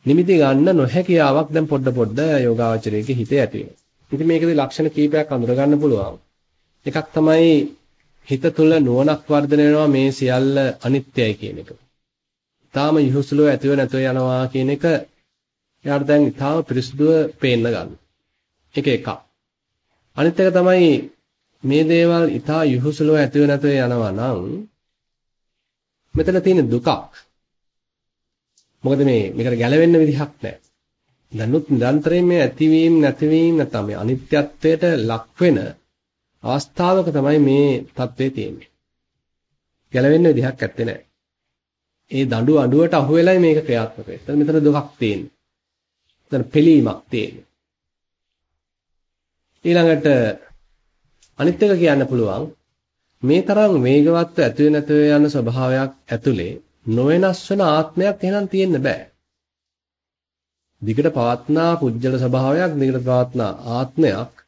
නිමිති ගන්න නොහැකියාවක් දැන් පොඩ පොඩ යෝගාචරයේ හිතේ ඇති වෙනවා. ඉතින් මේකේ ලක්ෂණ කීපයක් අඳුර ගන්න පුළුවන්. එකක් තමයි හිත තුළ නුවණක් වර්ධනය වෙනවා මේ සියල්ල අනිත්‍යයි කියන එක. තාම යහුසුලෝ ඇතිව නැතුව යනවා කියන එක එයාට දැන් තාම පිරිසුදුව පේන්න ගන්න. ඒක එකක්. අනිත් එක තමයි මේ දේවල් ඊටා යහුසුලෝ ඇතිව නැතුව යනවා නම් මෙතන තියෙන දුකක්. මොකද මේ මේකට ගැලවෙන්න විදිහක් නැහැ. දැනුත් නිරන්තරයෙන් මේ ඇතිවීම නැතිවීම නැත්නම් මේ අනිත්‍යත්වයට ලක් වෙන අවස්ථාවක තමයි මේ தත්ත්වය තියෙන්නේ. ගැලවෙන්න විදිහක් ඇත්තේ නැහැ. ඒ දඬු අඬුවට අහු වෙලයි මේක ක්‍රියාත්මක වෙන්නේ. මෙතන දුකක් තියෙන්නේ. මෙතන පිළීමක් තියෙන්නේ. ඊළඟට අනිත් එක කියන්න පුළුවන් මේ තරම් වේගවත්ව ඇතුවේ නැතුව යන ස්වභාවයක් ඇතුලේ නොවෙනස් වෙන ආත්මයක් එහෙනම් තියෙන්න බෑ. දිගට පවත්නා පුජ්‍යල ස්වභාවයක් දිගට පවත්නා ආත්මයක්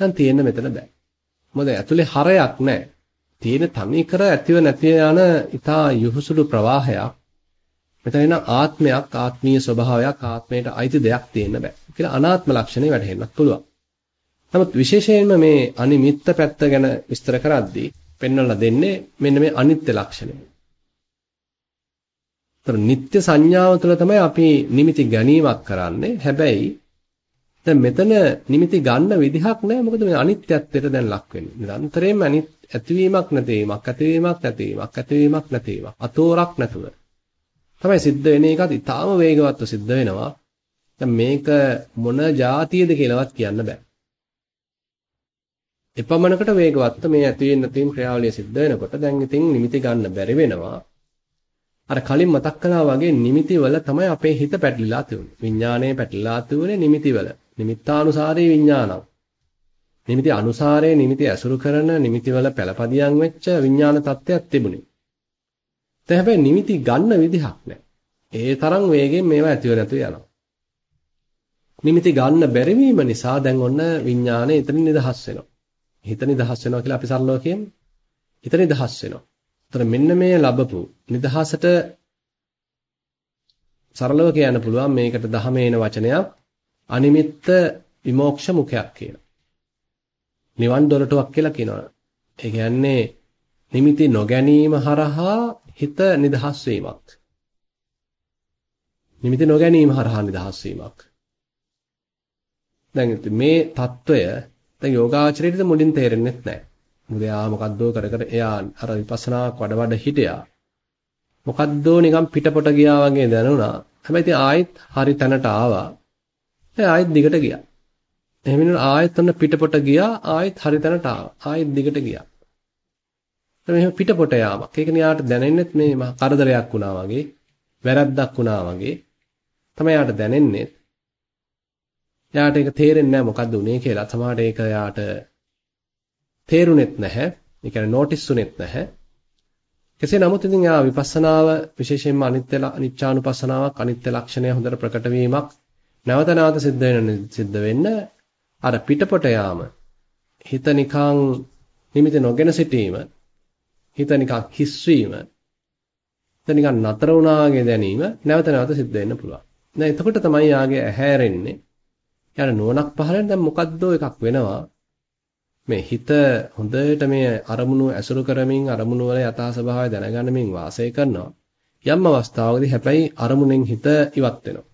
දැන් තියෙන්න මෙතන බෑ. මොකද ඇතුලේ හරයක් නැහැ. තියෙන තනිකර ඇතිව නැතිව යන ඊතා යහුසුළු ප්‍රවාහයක් මෙතන එන ආත්මයක් ආත්මීය ස්වභාවයක් ආත්මයට අයිති දෙයක් තියෙන්න බෑ කියලා අනාත්ම ලක්ෂණේ වැටහෙන්නත් පුළුවන්. නමුත් විශේෂයෙන්ම මේ අනිමිත්ත පැත්ත ගැන විස්තර කරද්දී පෙන්වලා දෙන්නේ මෙන්න මේ අනිත්‍ය ලක්ෂණය. ତර නිත්‍ය සංඥාව තුළ තමයි අපි නිමිති ගැනීමක් කරන්නේ. හැබැයි දැන් මෙතන නිමිති ගන්න විදිහක් නැහැ. මොකද මේ අනිත්‍යත්වයට දැන් ලක් වෙන්නේ. නිරන්තරයෙන්ම අනිත් ඇතිවීමක් නැතිවීමක් ඇතිවීමක් නැතිවීමක් ඇතිවීමක් නැතිවීමක් අතෝරක් නැතුව තමයි සිද්ධ වෙන එකත් ඊටාම වේගවත්ව සිද්ධ වෙනවා. දැන් මේක මොන જાතියද කියලාවත් කියන්න බෑ. එපමණකට වේගවත්ව මේ ඇති වෙන නැතිවීම ක්‍රියාවලිය සිද්ධ වෙනකොට දැන් ඉතින් නිමිති ගන්න බැරි වෙනවා. අර කලින් මතක් කළා වගේ නිමිති වල තමයි අපේ හිත පැටලිලා තියෙන්නේ. විඥාණය පැටලිලා තියෙන්නේ නිමිති වල. නිමිත්තානුසාරී විඥානං. නිමිති අනුසාරයේ නිමිති ඇසුරු කරන නිමිතිවල පළපදියම් වෙච්ච විඥාන තත්ත්වයක් තිබුණේ. දැන් හැබැයි නිමිති ගන්න විදිහක් නැහැ. ඒ තරම් වේගෙන් මේවා ඇතිව නැතුව යනවා. නිමිති ගන්න බැරි නිසා දැන් ඔන්න විඥානය එතනින් නිදහස් වෙනවා. හිත නිදහස් වෙනවා කියලා අපි සරලව කියන්නේ. හිත නිදහස් වෙනවා. එතන මෙන්න මේ ලැබපු නිදහසට සරලව කියන්න පුළුවන් මේකට දහමේන වචනයක් අනිමිත්ත විමෝක්ෂ මුඛයක් කියලා. නිවන් දොරටුවක් කියලා කියනවා. ඒ කියන්නේ නිමිති නොගැනීම හරහා හිත නිදහස් වීමක්. නිමිති නොගැනීම හරහා නිදහස් වීමක්. දැන් මේ తত্ত্বය දැන් යෝගාචරයේදී මුලින් තේරෙන්නේ නැහැ. මොකද එයා මොකද්දෝ කර කර එයා අර විපස්සනාවක් වඩ වඩ හිටියා. මොකද්දෝ නිකන් පිටපොට ගියා වගේ දැනුණා. හැබැයි ඉතින් ආයෙත් හරි තැනට ආවා. දැන් ආයෙත් දිගට ගියා. එහෙම නෙවෙයි ආයෙත් ඔන්න පිටපොට ගියා ආයෙත් හරි තැනට ආවා. ආයෙත් දිගට ගියා. දැන් මෙහෙම පිටපොට යාමක්. ඒක නියාට දැනෙන්නෙත් මේ කරදරයක් වුණා වගේ, වැරද්දක් වුණා වගේ. තමයි යාට දැනෙන්නේ. යාට ඒක තේරෙන්නේ නැහැ මොකද්ද උනේ කියලා. සමහරට ඒක යාට තේරුනෙත් නැහැ. ඒ කියන්නේ නෝටිස් උනේත් නැහැ. කෙසේ නමුත් ඉතින් යා විපස්සනාව විශේෂයෙන්ම අනිත්‍ය අනිච්චානුපස්සනාවක් අනිත්‍ය ලක්ෂණය හොඳට ප්‍රකට වීමක් නැවත නැවත සිද්ධ වෙන සිද්ධ වෙන්න අර පිටපොට යාම හිත නිකං නිමිති නොගෙන සිටීම හිත නිකං හිස්වීම හිත නිකං නතර වුණාගේ දැනීම නැවත නැවත සිද්ධ වෙන්න පුළුවන්. දැන් එතකොට තමයි යාගේ ඇහැරෙන්නේ. යාට නුවණක් පහළ වෙන දැන් මොකද්දෝ එකක් වෙනවා. මේ හිත හොඳට මේ අරමුණු ඇසුරු කරමින් අරමුණු වල යථා ස්වභාවය දැනගන්නමින් වාසය කරනවා. යම් අවස්ථාවකදී හැබැයි අරමුණෙන් හිත ඉවත් වෙනවා.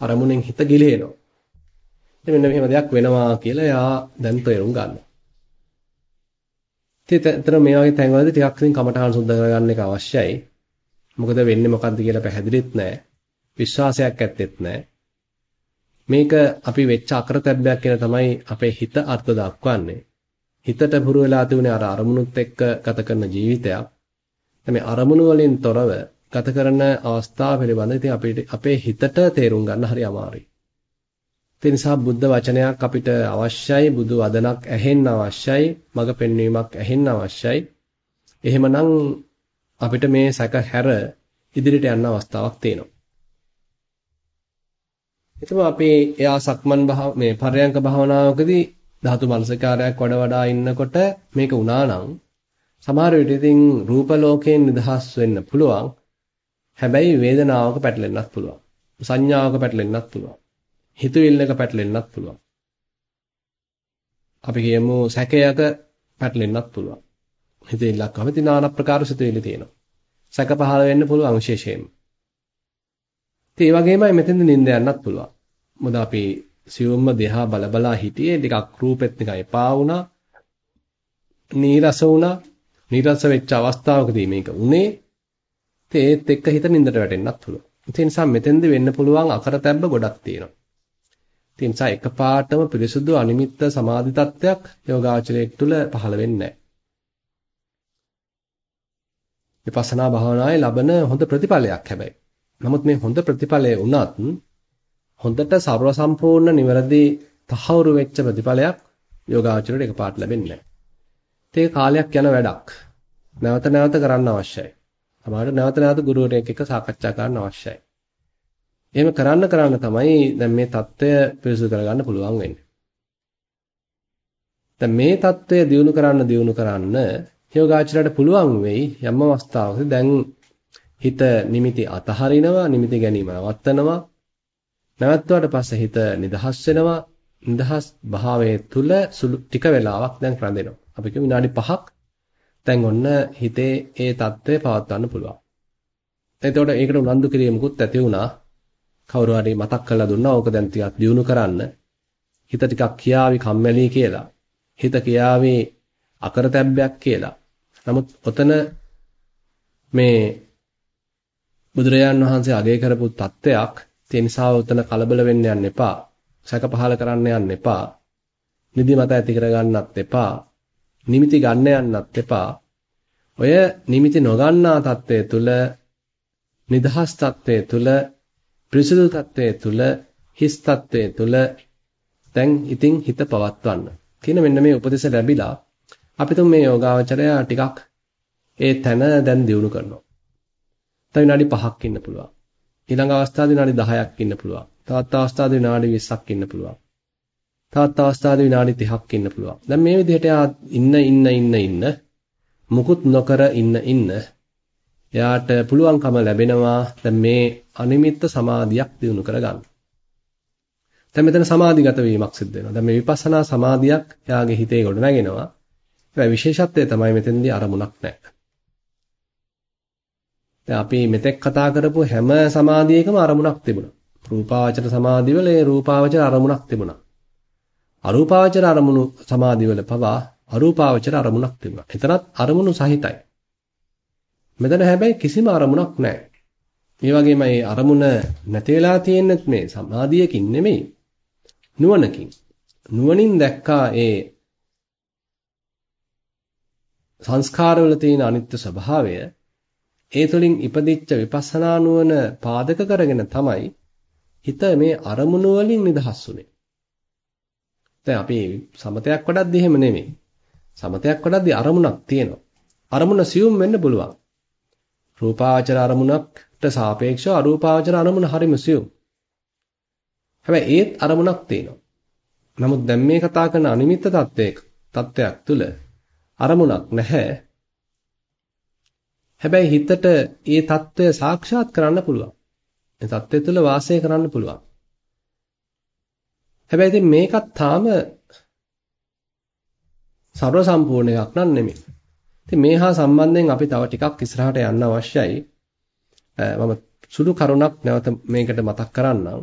අරමුණෙන් හිත ගිලෙනවා. ඉතින් මෙන්න මෙහෙම දෙයක් වෙනවා කියලා එයා දැන් තේරුම් ගන්නවා. ඉතින් එතන මේ වගේ තැන්වලදී ටිකක් ඉතින් කමඨාන් සුද්ධ කරගන්න එක අවශ්‍යයි. මොකද වෙන්නේ මොකද්ද කියලා පැහැදිලිත් නැහැ. විශ්වාසයක් ඇත්තෙත් නැහැ. මේක අපි වෙච්ච අකරතැබ්බයක් කියන තමයි අපේ හිත අර්ථ දක්වන්නේ. හිතට පුරු වෙලා තිබුණේ අර අරමුණුත් එක්ක ගත කරන ජීවිතයක්. මේ අරමුණු වලින් තොරව ගත කරන අවස්ථාව පිළිබඳ ඉතින් අපිට අපේ හිතට තේරුම් ගන්න හරි අමාරුයි. ඒ නිසා බුද්ධ වචනයක් අපිට අවශ්‍යයි, බුදු වදනක් ඇහෙන්න අවශ්‍යයි, මඟ පෙන්වීමක් ඇහෙන්න අවශ්‍යයි. එහෙමනම් අපිට මේ සැක හැර ඉදිරියට යන්න අවස්ථාවක් තියෙනවා. එතම අපි එයා සක්මන් භාව මේ පරයන්ක භාවනාවකදී ධාතු මනසකාරයක් වඩ වඩා ඉන්නකොට මේක වුණා නම් සමහර විට ඉතින් රූප ලෝකයෙන් නිදහස් වෙන්න පුළුවන්. හැබැයි වේදනාවක පැටලෙන්නත් පුළුවන්. සංඥාවක පැටලෙන්නත් පුළුවන්. හිතුවිල්ලක පැටලෙන්නත් පුළුවන්. අපි කියමු සැකයක පැටලෙන්නත් පුළුවන්. හිතෙල්ලක් කවති নানা ප්‍රකාර සිතුවිලි තියෙනවා. සැක පහළ වෙන්න පුළුවන් විශේෂයෙන්ම. ඒ වගේමයි මෙතෙන්ද නිින්ද යන්නත් පුළුවන්. මොකද අපි සියුම්ම දෙහා බල බලා හිටියේ ටිකක් රූපෙත් නිකන් එපා වුණා. නීරස වුණා. නීරස වෙච්ච අවස්ථාවකදී මේක උනේ. ඒත් එක්ක හිත නිින්දට වැටෙන්නත් පුළුවන්. ඒ නිසා මෙතෙන්ද වෙන්න පුළුවන් අකරතැබ්බ ගොඩක් තියෙනවා. ඒ නිසා එකපාරටම පිරිසුදු අනිමිත්ත සමාධි තත්ත්වයක් යෝගාචරයේ තුල පහළ වෙන්නේ නැහැ. විපස්සනා භාවනාවේ ලබන හොඳ ප්‍රතිඵලයක් හැබැයි. නමුත් මේ හොඳ ප්‍රතිඵලය වුණත් හොඳට ਸਰව සම්පූර්ණ නිවැරදි තහවුරු වෙච්ච ප්‍රතිඵලයක් යෝගාචරයට එකපාරට ලැබෙන්නේ නැහැ. කාලයක් යන වැඩක්. නැවත නැවත කරන්න අවශ්‍යයි. සමහරවිට නැවත නැවත ගුරුවරයෙක් එක්ක සාකච්ඡා කරන්න අවශ්‍යයි. එහෙම කරන්න කරන්න තමයි දැන් මේ தত্ত্বය පිරිසුදු කරගන්න පුළුවන් වෙන්නේ. දැන් මේ தত্ত্বය දිනු කරන්න දිනු කරන්න යෝගාචරයට පුළුවන් වෙයි යම් අවස්ථාවක දැන් හිත නිමිති අතහරිනවා නිමිති ගැනීම නවත්තනවා. නැවතුවාට පස්සේ හිත නිදහස් වෙනවා. නිදහස් භාවයේ තුල සුළු ටික වෙලාවක් දැන් රැඳෙනවා. අපි කියමු විනාඩි 5ක් දැන් ඔන්න හිතේ ඒ தත්ත්වය පවත්වන්න පුළුවන්. එතකොට ඒකට උනන්දු කිරීමකුත් ඇති වුණා. කවුරු හරි මතක් කරලා දුන්නා. ඕක දැන් ටිකක් දියුණු කරන්න. හිත ටිකක් කියාවි කම්මැලි කියලා. හිත කියාවි අකරතැබ්බයක් කියලා. නමුත් ඔතන මේ බුදුරජාන් වහන්සේ අගය කරපු தත්වයක් ඒ නිසා උතන කලබල වෙන්න යන්න එපා. සැක පහල කරන්න යන්න එපා. නිදිමත ඇති කරගන්නත් එපා. නිමිති ගන්න යන්නත් එපා. ඔය නිමිති නොගන්නා தත්වය තුල නිදහස් தත්වය තුල පිරිසිදු தත්වය තුල හිස් தත්වය තුල දැන් ඉතින් හිත පවත්වන්න. කියන මෙන්න මේ උපදෙස ලැබිලා අපි තුන් මේ යෝගාවචරය ටිකක් ඒ තැන දැන් දියුණු කරනවා. තව විනාඩි 5ක් ඉන්න පුළුවන්. ඊළඟ අවස්ථාවේ විනාඩි 10ක් ඉන්න පුළුවන්. තවත් අවස්ථාවේ විනාඩි 20ක් ඉන්න පුළුවන්. තවත් අවස්ථාවේ විනාඩි 30ක් ඉන්න පුළුවන්. දැන් මේ විදිහට ඉන්න ඉන්න ඉන්න ඉන්න මුකුත් නොකර ඉන්න ඉන්න එයාට පුළුවන්කම ලැබෙනවා දැන් මේ අනිමිත්ත සමාධියක් දිනු කරගන්න. දැන් මෙතන සමාධිගත වීමක් සිද්ධ වෙනවා. දැන් මේ විපස්සනා සමාධියක් එයාගේ හිතේ ගොඩ නැගෙනවා. හැබැයි විශේෂත්වය තමයි මෙතෙන්දී අරමුණක් නැහැ. දැන් අපි මෙතෙක් කතා කරපු හැම සමාධියකම අරමුණක් තිබුණා. රූපාවචර සමාධිවල ඒ රූපාවචර අරමුණක් තිබුණා. අරූපාවචර අරමුණු සමාධිවල පවා අරූපාවචර අරමුණක් තිබුණා. එතරම් අරමුණු සහිතයි. මෙතන හැබැයි කිසිම අරමුණක් නැහැ. ඒ වගේම මේ අරමුණ නැති වෙලා තියෙන්නේ මේ සමාධියකින් නෙමෙයි. නුවණකින්. නුවණින් දැක්කා ඒ සංස්කාරවල තියෙන අනිත්‍ය ස්වභාවය ඒ තුළින් ඉපදිච්ච විපස්සනා නුවණ පාදක කරගෙන තමයි හිත මේ අරමුණු වලින් නිදහස් වුනේ. දැන් අපි සමතයක් වඩද්දි එහෙම නෙමෙයි. සමතයක් වඩද්දි අරමුණක් තියෙනවා. අරමුණ සියුම් වෙන්න පුළුවන්. රූපාවචර අරමුණකට සාපේක්ෂව අරූපාවචර අරමුණ හරිම සියුම්. හැබැයි ඒත් අරමුණක් තියෙනවා. නමුත් දැන් මේ කතා කරන අනිමිත්ත තත්වයක තත්වයක් තුල අරමුණක් නැහැ. හැබැයි හිතට ඒ తত্ত্বය සාක්ෂාත් කරන්න පුළුවන්. ඒ తত্ত্বය තුළ වාසය කරන්න පුළුවන්. හැබැයි ඉතින් මේකත් තාම ਸਰව සම්පූර්ණ එකක් නන් නෙමෙයි. ඉතින් මේ හා සම්බන්ධයෙන් අපි තව ටිකක් ඉස්සරහට යන්න අවශ්‍යයි. මම සුළු කරුණක් නැවත මේකට මතක් කරන්නම්.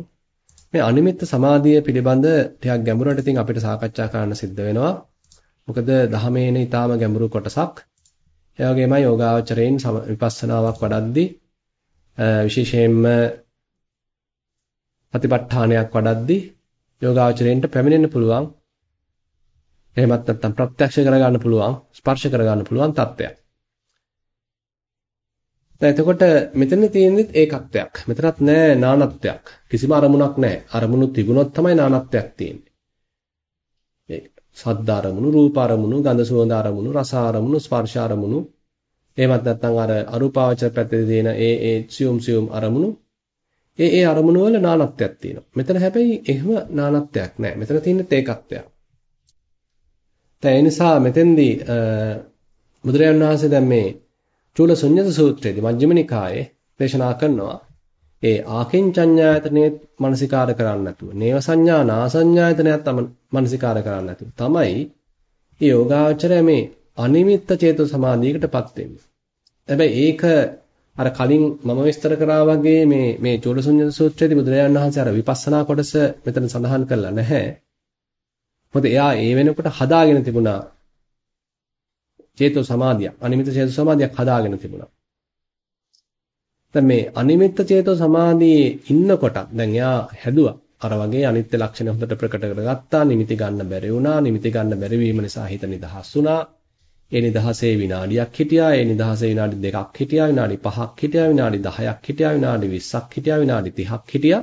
මේ අනිමිත්ත සමාධිය පිළිබඳ ටිකක් ගැඹුරට ඉතින් අපිට සාකච්ඡා කරන්න සිද්ධ වෙනවා. මොකද දහමේන ඊටාම ගැඹුරු කොටසක්. ඒ වගේමයි යෝගාවචරයෙන් විපස්සනාවක් වඩද්දී විශේෂයෙන්ම ප්‍රතිපත්තානයක් වඩද්දී යෝගාචරයෙන්ට පැමිණෙන්න පුළුවන්. එහෙමත් නැත්නම් ප්‍රත්‍යක්ෂ කරගන්න පුළුවන්, ස්පර්ශ කරගන්න පුළුවන් තත්ත්වයක්. දැන් එතකොට මෙතන තියෙන්නේ ඒකත්වයක්. මෙතනත් නෑ නානත්වයක්. කිසිම අරමුණක් නෑ. අරමුණු තිබුණොත් තමයි නානත්වයක් තියෙන්නේ. ඒ සද්ද අරමුණු, රූප අරමුණු, ගන්ධ සුවඳ අරමුණු, රස අරමුණු, ස්පර්ශ අරමුණු. එහෙමත් නැත්නම් අර අරූපාවචර පැත්තේ තියෙන ඒ ඒ සියුම් සියුම් අරමුණු ඒ ඒ අරමුණු වල නානත්වයක් තියෙනවා. මෙතන හැබැයි එහෙම නානත්වයක් නැහැ. මෙතන තියෙන්නේ ඒකත්වයක්. දැන් ඒ නිසා මෙතෙන්දී බුදුරජාණන් වහන්සේ දැන් මේ චූල ශුන්්‍යත සූත්‍රයේදී මජ්ක්‍ධිම නිකායේ දේශනා කරනවා ඒ ආකින්චඤ්ඤායතනෙ මනසිකාර කරන්නේ නැතුව නේව සංඥා නාසඤ්ඤායතනයත් මනසිකාර කරන්නේ නැතුව තමයි මේ යෝගාචරය මේ අනිමිත්ත චේතෝ සමාධියකටපත් වෙන්නේ. හැබැයි ඒක අර කලින් මම විස්තර කරා වගේ මේ මේ චෝලසුඤ්ඤත සූත්‍රයේදී බුදුරජාණන් වහන්සේ අර විපස්සනා කොටස මෙතන සඳහන් කරලා නැහැ. මොකද එයා ඒ වෙනකොට හදාගෙන තිබුණා චේතෝ සමාධිය. අනිමිත්ත චේතෝ සමාධියක් හදාගෙන තිබුණා. දැන් මේ අනිමිත්ත චේතෝ සමාධියේ ඉන්නකොට දැන් එයා හැදුවා. අර වගේ අනිත්‍ය ලක්ෂණ හොඳට ප්‍රකට කරගත්තා. නිමිති ගන්න බැරි වුණා. නිමිති ගන්න බැරි වීම නිසා හිත නිදහස් වුණා. ඒ නිදහසේ විනාඩියක් හිටියා, ඒ නිදහසේ විනාඩි දෙකක් හිටියා, විනාඩි 5ක් හිටියා, විනාඩි 10ක් හිටියා, විනාඩි 20ක් හිටියා, විනාඩි 30ක් හිටියා.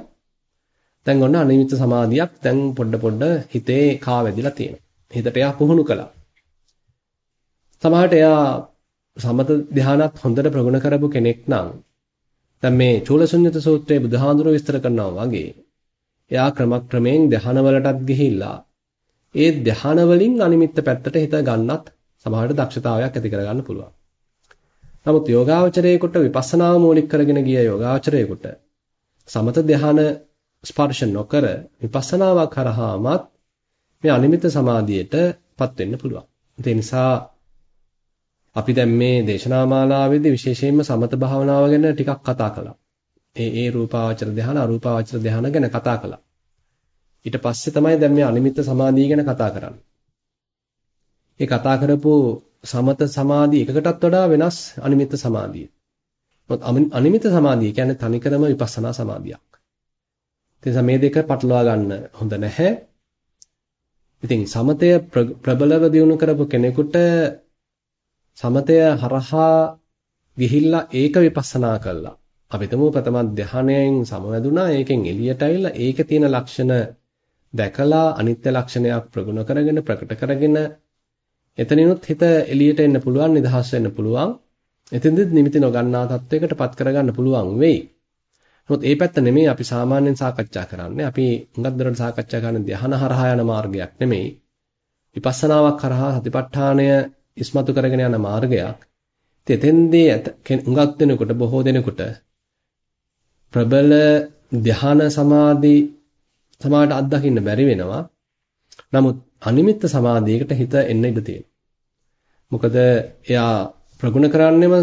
දැන් ඔන්න අනිමිත් සමාධියක් දැන් පොඩ පොඩ හිතේ කා වැදිලා තියෙනවා. හිතට එයා පුහුණු කළා. සමහරට එයා සමත ධානත් හොඳට ප්‍රගුණ කරපු කෙනෙක් නම් දැන් මේ චූලසුඤ්ඤත සූත්‍රයේ බුදුහාඳුර විස්තර කරනවා වගේ එයා ක්‍රමක්‍රමයෙන් ධාන වලටත් ගිහිල්ලා ඒ ධාන වලින් අනිමිත්ත පැත්තට හිත ගන්නත් සමහරට දක්ෂතාවයක් ඇති කරගන්න පුළුවන්. නමුත් යෝගාවචරයේකට විපස්සනාව මූලික කරගෙන ගිය යෝගාවචරයේකට සමත ධ්‍යාන ස්පර්ශ නොකර විපස්සනාවක් කරාමත් මේ අනිමිත සමාධියටපත් වෙන්න පුළුවන්. ඒ නිසා අපි දැන් මේ දේශනා මාලාවේදී විශේෂයෙන්ම සමත භාවනාව ගැන ටිකක් කතා කළා. ඒ ඒ රූපාවචර ධ්‍යාන අරූපාවචර ධ්‍යාන ගැන කතා කළා. ඊට පස්සේ තමයි දැන් මේ අනිමිත් සමාධිය ගැන කතා කරන්නේ. ඒ කතා කරපු සමත සමාධි එකකටත් වඩා වෙනස් අනිමිත්ත සමාධිය. මොකද අනිමිත්ත සමාධිය කියන්නේ තනිකරම විපස්සනා සමාධියක්. ඒ මේ දෙක පටලවා ගන්න හොඳ නැහැ. ඉතින් සමතය ප්‍රබලව දියුණු කරපු කෙනෙකුට සමතය හරහා ගිහිල්ලා ඒක විපස්සනා කළා. අපි තමු ප්‍රථම ධානයෙන් සමවැදුනා ඒකෙන් එළියට ඇවිල්ලා ඒකේ තියෙන ලක්ෂණ දැකලා අනිත්‍ය ලක්ෂණයක් ප්‍රගුණ කරගෙන ප්‍රකට කරගෙන එතනිනුත් හිත එළියට එන්න පුළුවන් නිදහස් වෙන්න පුළුවන්. එතෙන්දෙත් නිමිති නොගන්නා තත්වයකටපත් කරගන්න පුළුවන් වෙයි. නමුත් ඒ පැත්ත නෙමෙයි අපි සාමාන්‍යයෙන් සාකච්ඡා කරන්නේ. අපි හුඟක් දුරට සාකච්ඡා කරන ධ්‍යාන හරහා යන මාර්ගයක් නෙමෙයි. විපස්සනාවක් කරහා සතිපට්ඨානය ඉස්මතු කරගෙන යන මාර්ගයක්. ඉතින් එතෙන්දී හුඟක් දෙනකොට බොහෝ දෙනකොට ප්‍රබල ධ්‍යාන සමාධි සමාඩ අත්දකින්න බැරි වෙනවා. නමුත් අනිමිත්ත සමාධියකට හිත එන්න ඉඩ තියෙනවා. මොකද එයා ප්‍රගුණ කරන්නේම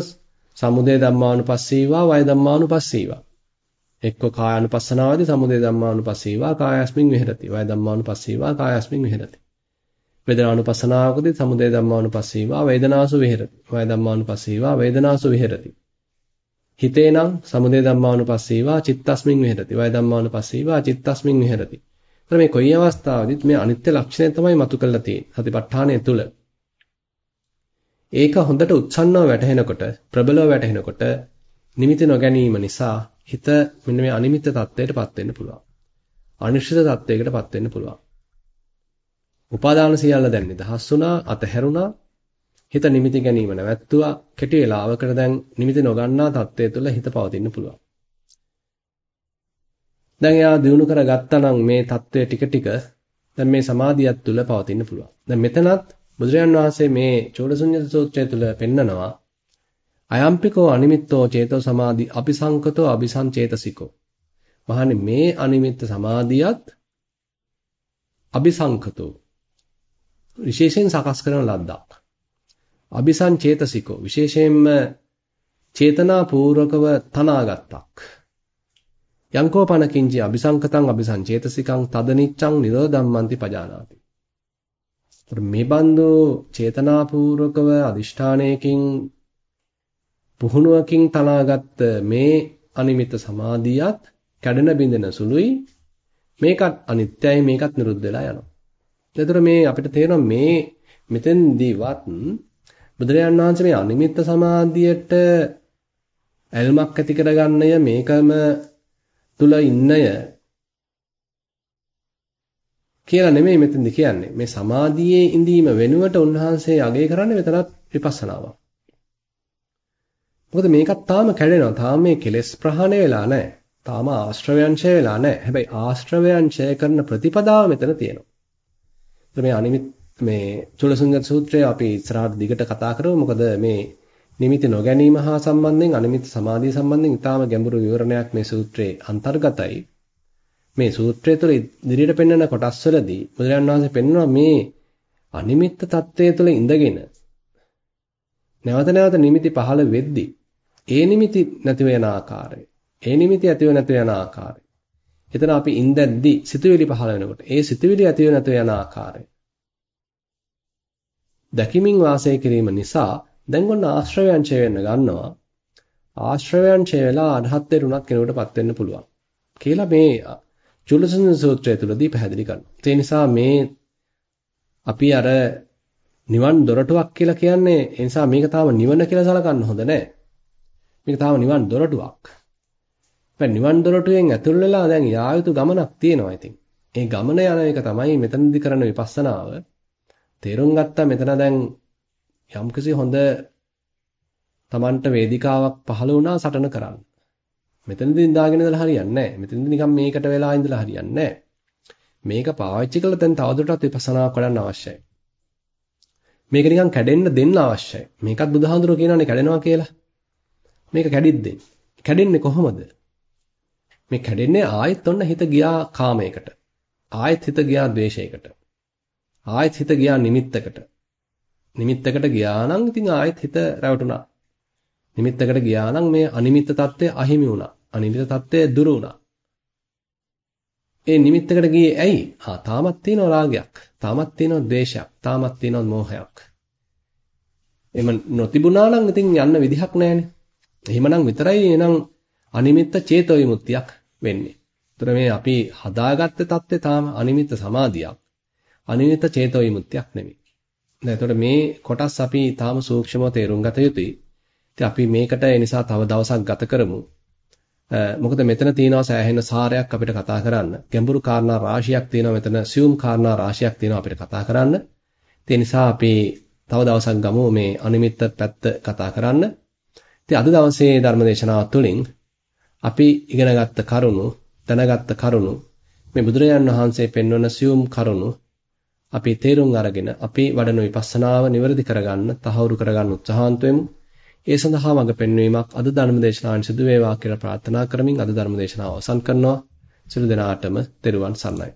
සමුදය ධම්මානුපස්සීවා වය ධම්මානුපස්සීවා. එක්ක කායानुපස්සනාවදී සමුදය ධම්මානුපස්සීවා කායස්මින් විහෙරති. වය ධම්මානුපස්සීවා කායස්මින් විහෙරති. වේදනානුපස්සනාවකදී සමුදය ධම්මානුපස්සීවා වේදනාසු විහෙරති. වය ධම්මානුපස්සීවා වේදනාසු විහෙරති. හිතේ නම් සමුදය ධම්මානුපස්සීවා චිත්තස්මින් විහෙරති. වය ධම්මානුපස්සීවා චිත්තස්මින් විහෙරති. එතන මේ කොයි අවස්ථාවෙදිත් මේ අනිත්‍ය ලක්ෂණය තමයි මතු කරලා තියෙන්නේ. සතිපට්ඨානය තුල. ඒක හොඳට උත්සන්නව වැටහෙනකොට, ප්‍රබලව වැටහෙනකොට නිමිති නොගැනීම නිසා හිත මෙන්න මේ අනිමිත්ත තත්ත්වයටපත් වෙන්න පුළුවන්. අනිශ්චිත තත්ත්වයකටපත් වෙන්න පුළුවන්. උපාදාන සියල්ල දැන් නිදහස් වුණා, අතහැරුණා. හිත නිමිති ගැනීම නැවැත්තුවා. කෙටි වේලාවකට දැන් නිමිති නොගන්නා தත්ත්වය තුළ හිත පවතින්න පුළුවන්. දැන් එයා දිනු කරගත්තා නම් මේ தත්ත්වය ටික ටික දැන් මේ සමාධියත් තුළ පවතින්න පුළුවන්. දැන් මෙතනත් බුදුරජාන් වහන්සේ මේ චෝඩසුඤ්ඤත සූත්‍රය තුළ පෙන්නනවා අයම්පිකෝ අනිමිත්තෝ චේතෝ සමාධි අபிසංකතෝ අபிසංචේතසිකෝ. මහන්නේ මේ අනිමිත්ත සමාධියත් අபிසංකතෝ විශේෂයෙන් සකස් කරන ලද්දක්. අபிසංචේතසිකෝ විශේෂයෙන්ම චේතනාපූර්වකව තනාගත්තක්. යංකෝපනකින්චි අபிසංකතං අபிසංචේතසිකං තදනිච්ඡං නිරෝධම්මන්ති පජානාති. මේ බන්දු චේතනාපූර්වකව අදිෂ්ඨානයකින් පුහුණුවකින් තනාගත්ත මේ අනිමිත සමාධියත් කැඩෙන බිඳෙන සුළුයි මේකත් අනිත්‍යයි මේකත් නිරුද්ධ වෙලා යනවා එතකොට මේ අපිට තේරෙනවා මේ මෙතෙන්දීවත් බුදුරජාණන් වහන්සේ මේ අනිමිත්ත සමාධියට ඇල්මක් ඇති කරගන්නය මේකම තුල ඉන්නය කියලා නෙමෙයි මෙතෙන්ද කියන්නේ. මේ සමාධියේ ඉඳීම වෙනුවට උන්වහන්සේ අගය කරන්නේ මෙතනත් විපස්සනාවක්. මොකද මේකත් තාම කැඩෙනවා. තාම මේ කෙලෙස් ප්‍රහාණය වෙලා නැහැ. තාම ආශ්‍රවයන් ඡය වෙලා නැහැ. හැබැයි ආශ්‍රවයන් ඡය කරන ප්‍රතිපදාව මෙතන තියෙනවා. මේ අනිමිත් මේ චුලසුංගත සූත්‍රය අපි ඉස්සරහට දිගට කතා කරමු. මොකද මේ නිමිති නොගැනීම හා සම්බන්ධයෙන් අනිමිත් සමාධිය සම්බන්ධයෙන් ඊටාම ගැඹුරු විවරණයක් මේ සූත්‍රයේ අන්තර්ගතයි. මේ සූත්‍රය තුළ ඉදිරියට පෙන්වන කොටස්වලදී බුදුරජාණන් වහන්සේ පෙන්වනවා මේ අනිමිත්ත தත්වයේ තුළ ඉඳගෙන නැවත නැවත නිමිති පහළ වෙද්දී ඒ නිමිති නැති වෙන ආකාරය ඒ නිමිති ඇතිව නැති වෙන ආකාරය එතන අපි ඉඳද්දී සිතුවිලි පහළ වෙනකොට ඒ සිතුවිලි ඇතිව නැති වෙන ආකාරය දැකීමින් වාසය කිරීම නිසා දැන් ඔන්න ආශ්‍රවයන් ඡය වෙන්න ගන්නවා ආශ්‍රවයන් ඡය වෙලා අරහත් වෙරුණක් කෙනෙකුටපත් වෙන්න පුළුවන් කියලා මේ චුල්ලසන සූත්‍රය තුලදී පැහැදිලි කරනවා. ඒ නිසා මේ අපි අර නිවන් දොරටුවක් කියලා කියන්නේ ඒ නිසා මේක තාම නිවන කියලා සලකන්න හොඳ නැහැ. මේක තාම නිවන් දොරටුවක්. හැබැයි නිවන් දොරටුවෙන් ඇතුල් වෙලා දැන් යා යුතු ගමනක් තියෙනවා ඉතින්. ඒ ගමන යන එක තමයි මෙතනදී කරන විපස්සනාව. තේරුම් ගත්තා මෙතන දැන් යම්කිසි හොඳ Tamanට වේදිකාවක් පහළ වුණා සටන කරන්න. මෙතනදී ඉඳාගෙන ඉඳලා හරියන්නේ නැහැ. මෙතනදී නිකන් මේකට වෙලා ඉඳලා හරියන්නේ නැහැ. මේක පාවිච්චි කළා දැන් තවදුරටත් විපස්සනා කරන්න අවශ්‍යයි. මේක නිකන් කැඩෙන්න දෙන්න අවශ්‍යයි. මේකත් බුදුහාඳුරෝ කියනවානේ කැඩෙනවා කියලා. මේක කැඩිද්දේ. කැඩෙන්නේ කොහොමද? මේ කැඩෙන්නේ ආයෙත් ඔන්න හිත ගියා කාමයකට. ආයෙත් හිත ගියා ද්වේෂයකට. ආයෙත් හිත ගියා නිමිත්තකට. නිමිත්තකට ගියා නම් ඉතින් ආයෙත් හිත රැවටුණා. නිමිත්තකට ගියා නම් මේ අනිමිත්ත తත්වය අහිමි වුණා. අනිමිත්ත తත්වය දුරු වුණා. ඒ නිමිත්තකට ගියේ ඇයි? ආ තාමත් තියෙනවා රාගයක්. තාමත් තියෙනවා ද්වේෂයක්. තාමත් තියෙනවා මෝහයක්. එම නොතිබුණා නම් ඉතින් යන්න විදිහක් නැහැනේ. එහෙමනම් විතරයි එනම් අනිමිත්ත චේතෝ විමුක්තියක් වෙන්නේ. ඒතර මේ අපි හදාගත්ත தත්ත්වය තාම අනිමිත්ත සමාධියක්. අනිමිත්ත චේතෝ විමුක්තියක් නෙමෙයි. දැන් එතකොට මේ කොටස් අපි තාම සූක්ෂමව තේරුම් ගත යුතුයි. ඉතින් අපි මේකට ඒ නිසා තව දවසක් ගත කරමු. මොකද මෙතන තියෙනවා සෑහෙන සාරයක් අපිට කතා කරන්න. ගැඹුරු කාරණා රාශියක් තියෙනවා මෙතන සියුම් කාරණා රාශියක් තියෙනවා අපිට කතා කරන්න. ඒ නිසා අපි තව දවසක් ගමු මේ අනිමිත්ත පැත්ත කතා කරන්න. ඉතින් අද දවසේ ධර්මදේශනාව තුළින් අපි ඉගෙනගත්ත කරුණු, දැනගත්ත කරුණු මේ බුදුරජාන් වහන්සේ පෙන්වන සියුම් කරුණු අපි තේරුම් අරගෙන අපි වඩන විපස්සනාව නිවැරදි කරගන්න, තහවුරු කරගන්න උත්සාහන්ත වෙමු. ඒ සඳහා මඟ පෙන්වීමක් අද ධර්ම දේශනාවෙන් සිදු වේවා කියලා ප්‍රාර්ථනා කරමින් අද ධර්ම දේශනාව අවසන් කරනවා. සියලු දෙනාටම තෙරුවන් සරණයි.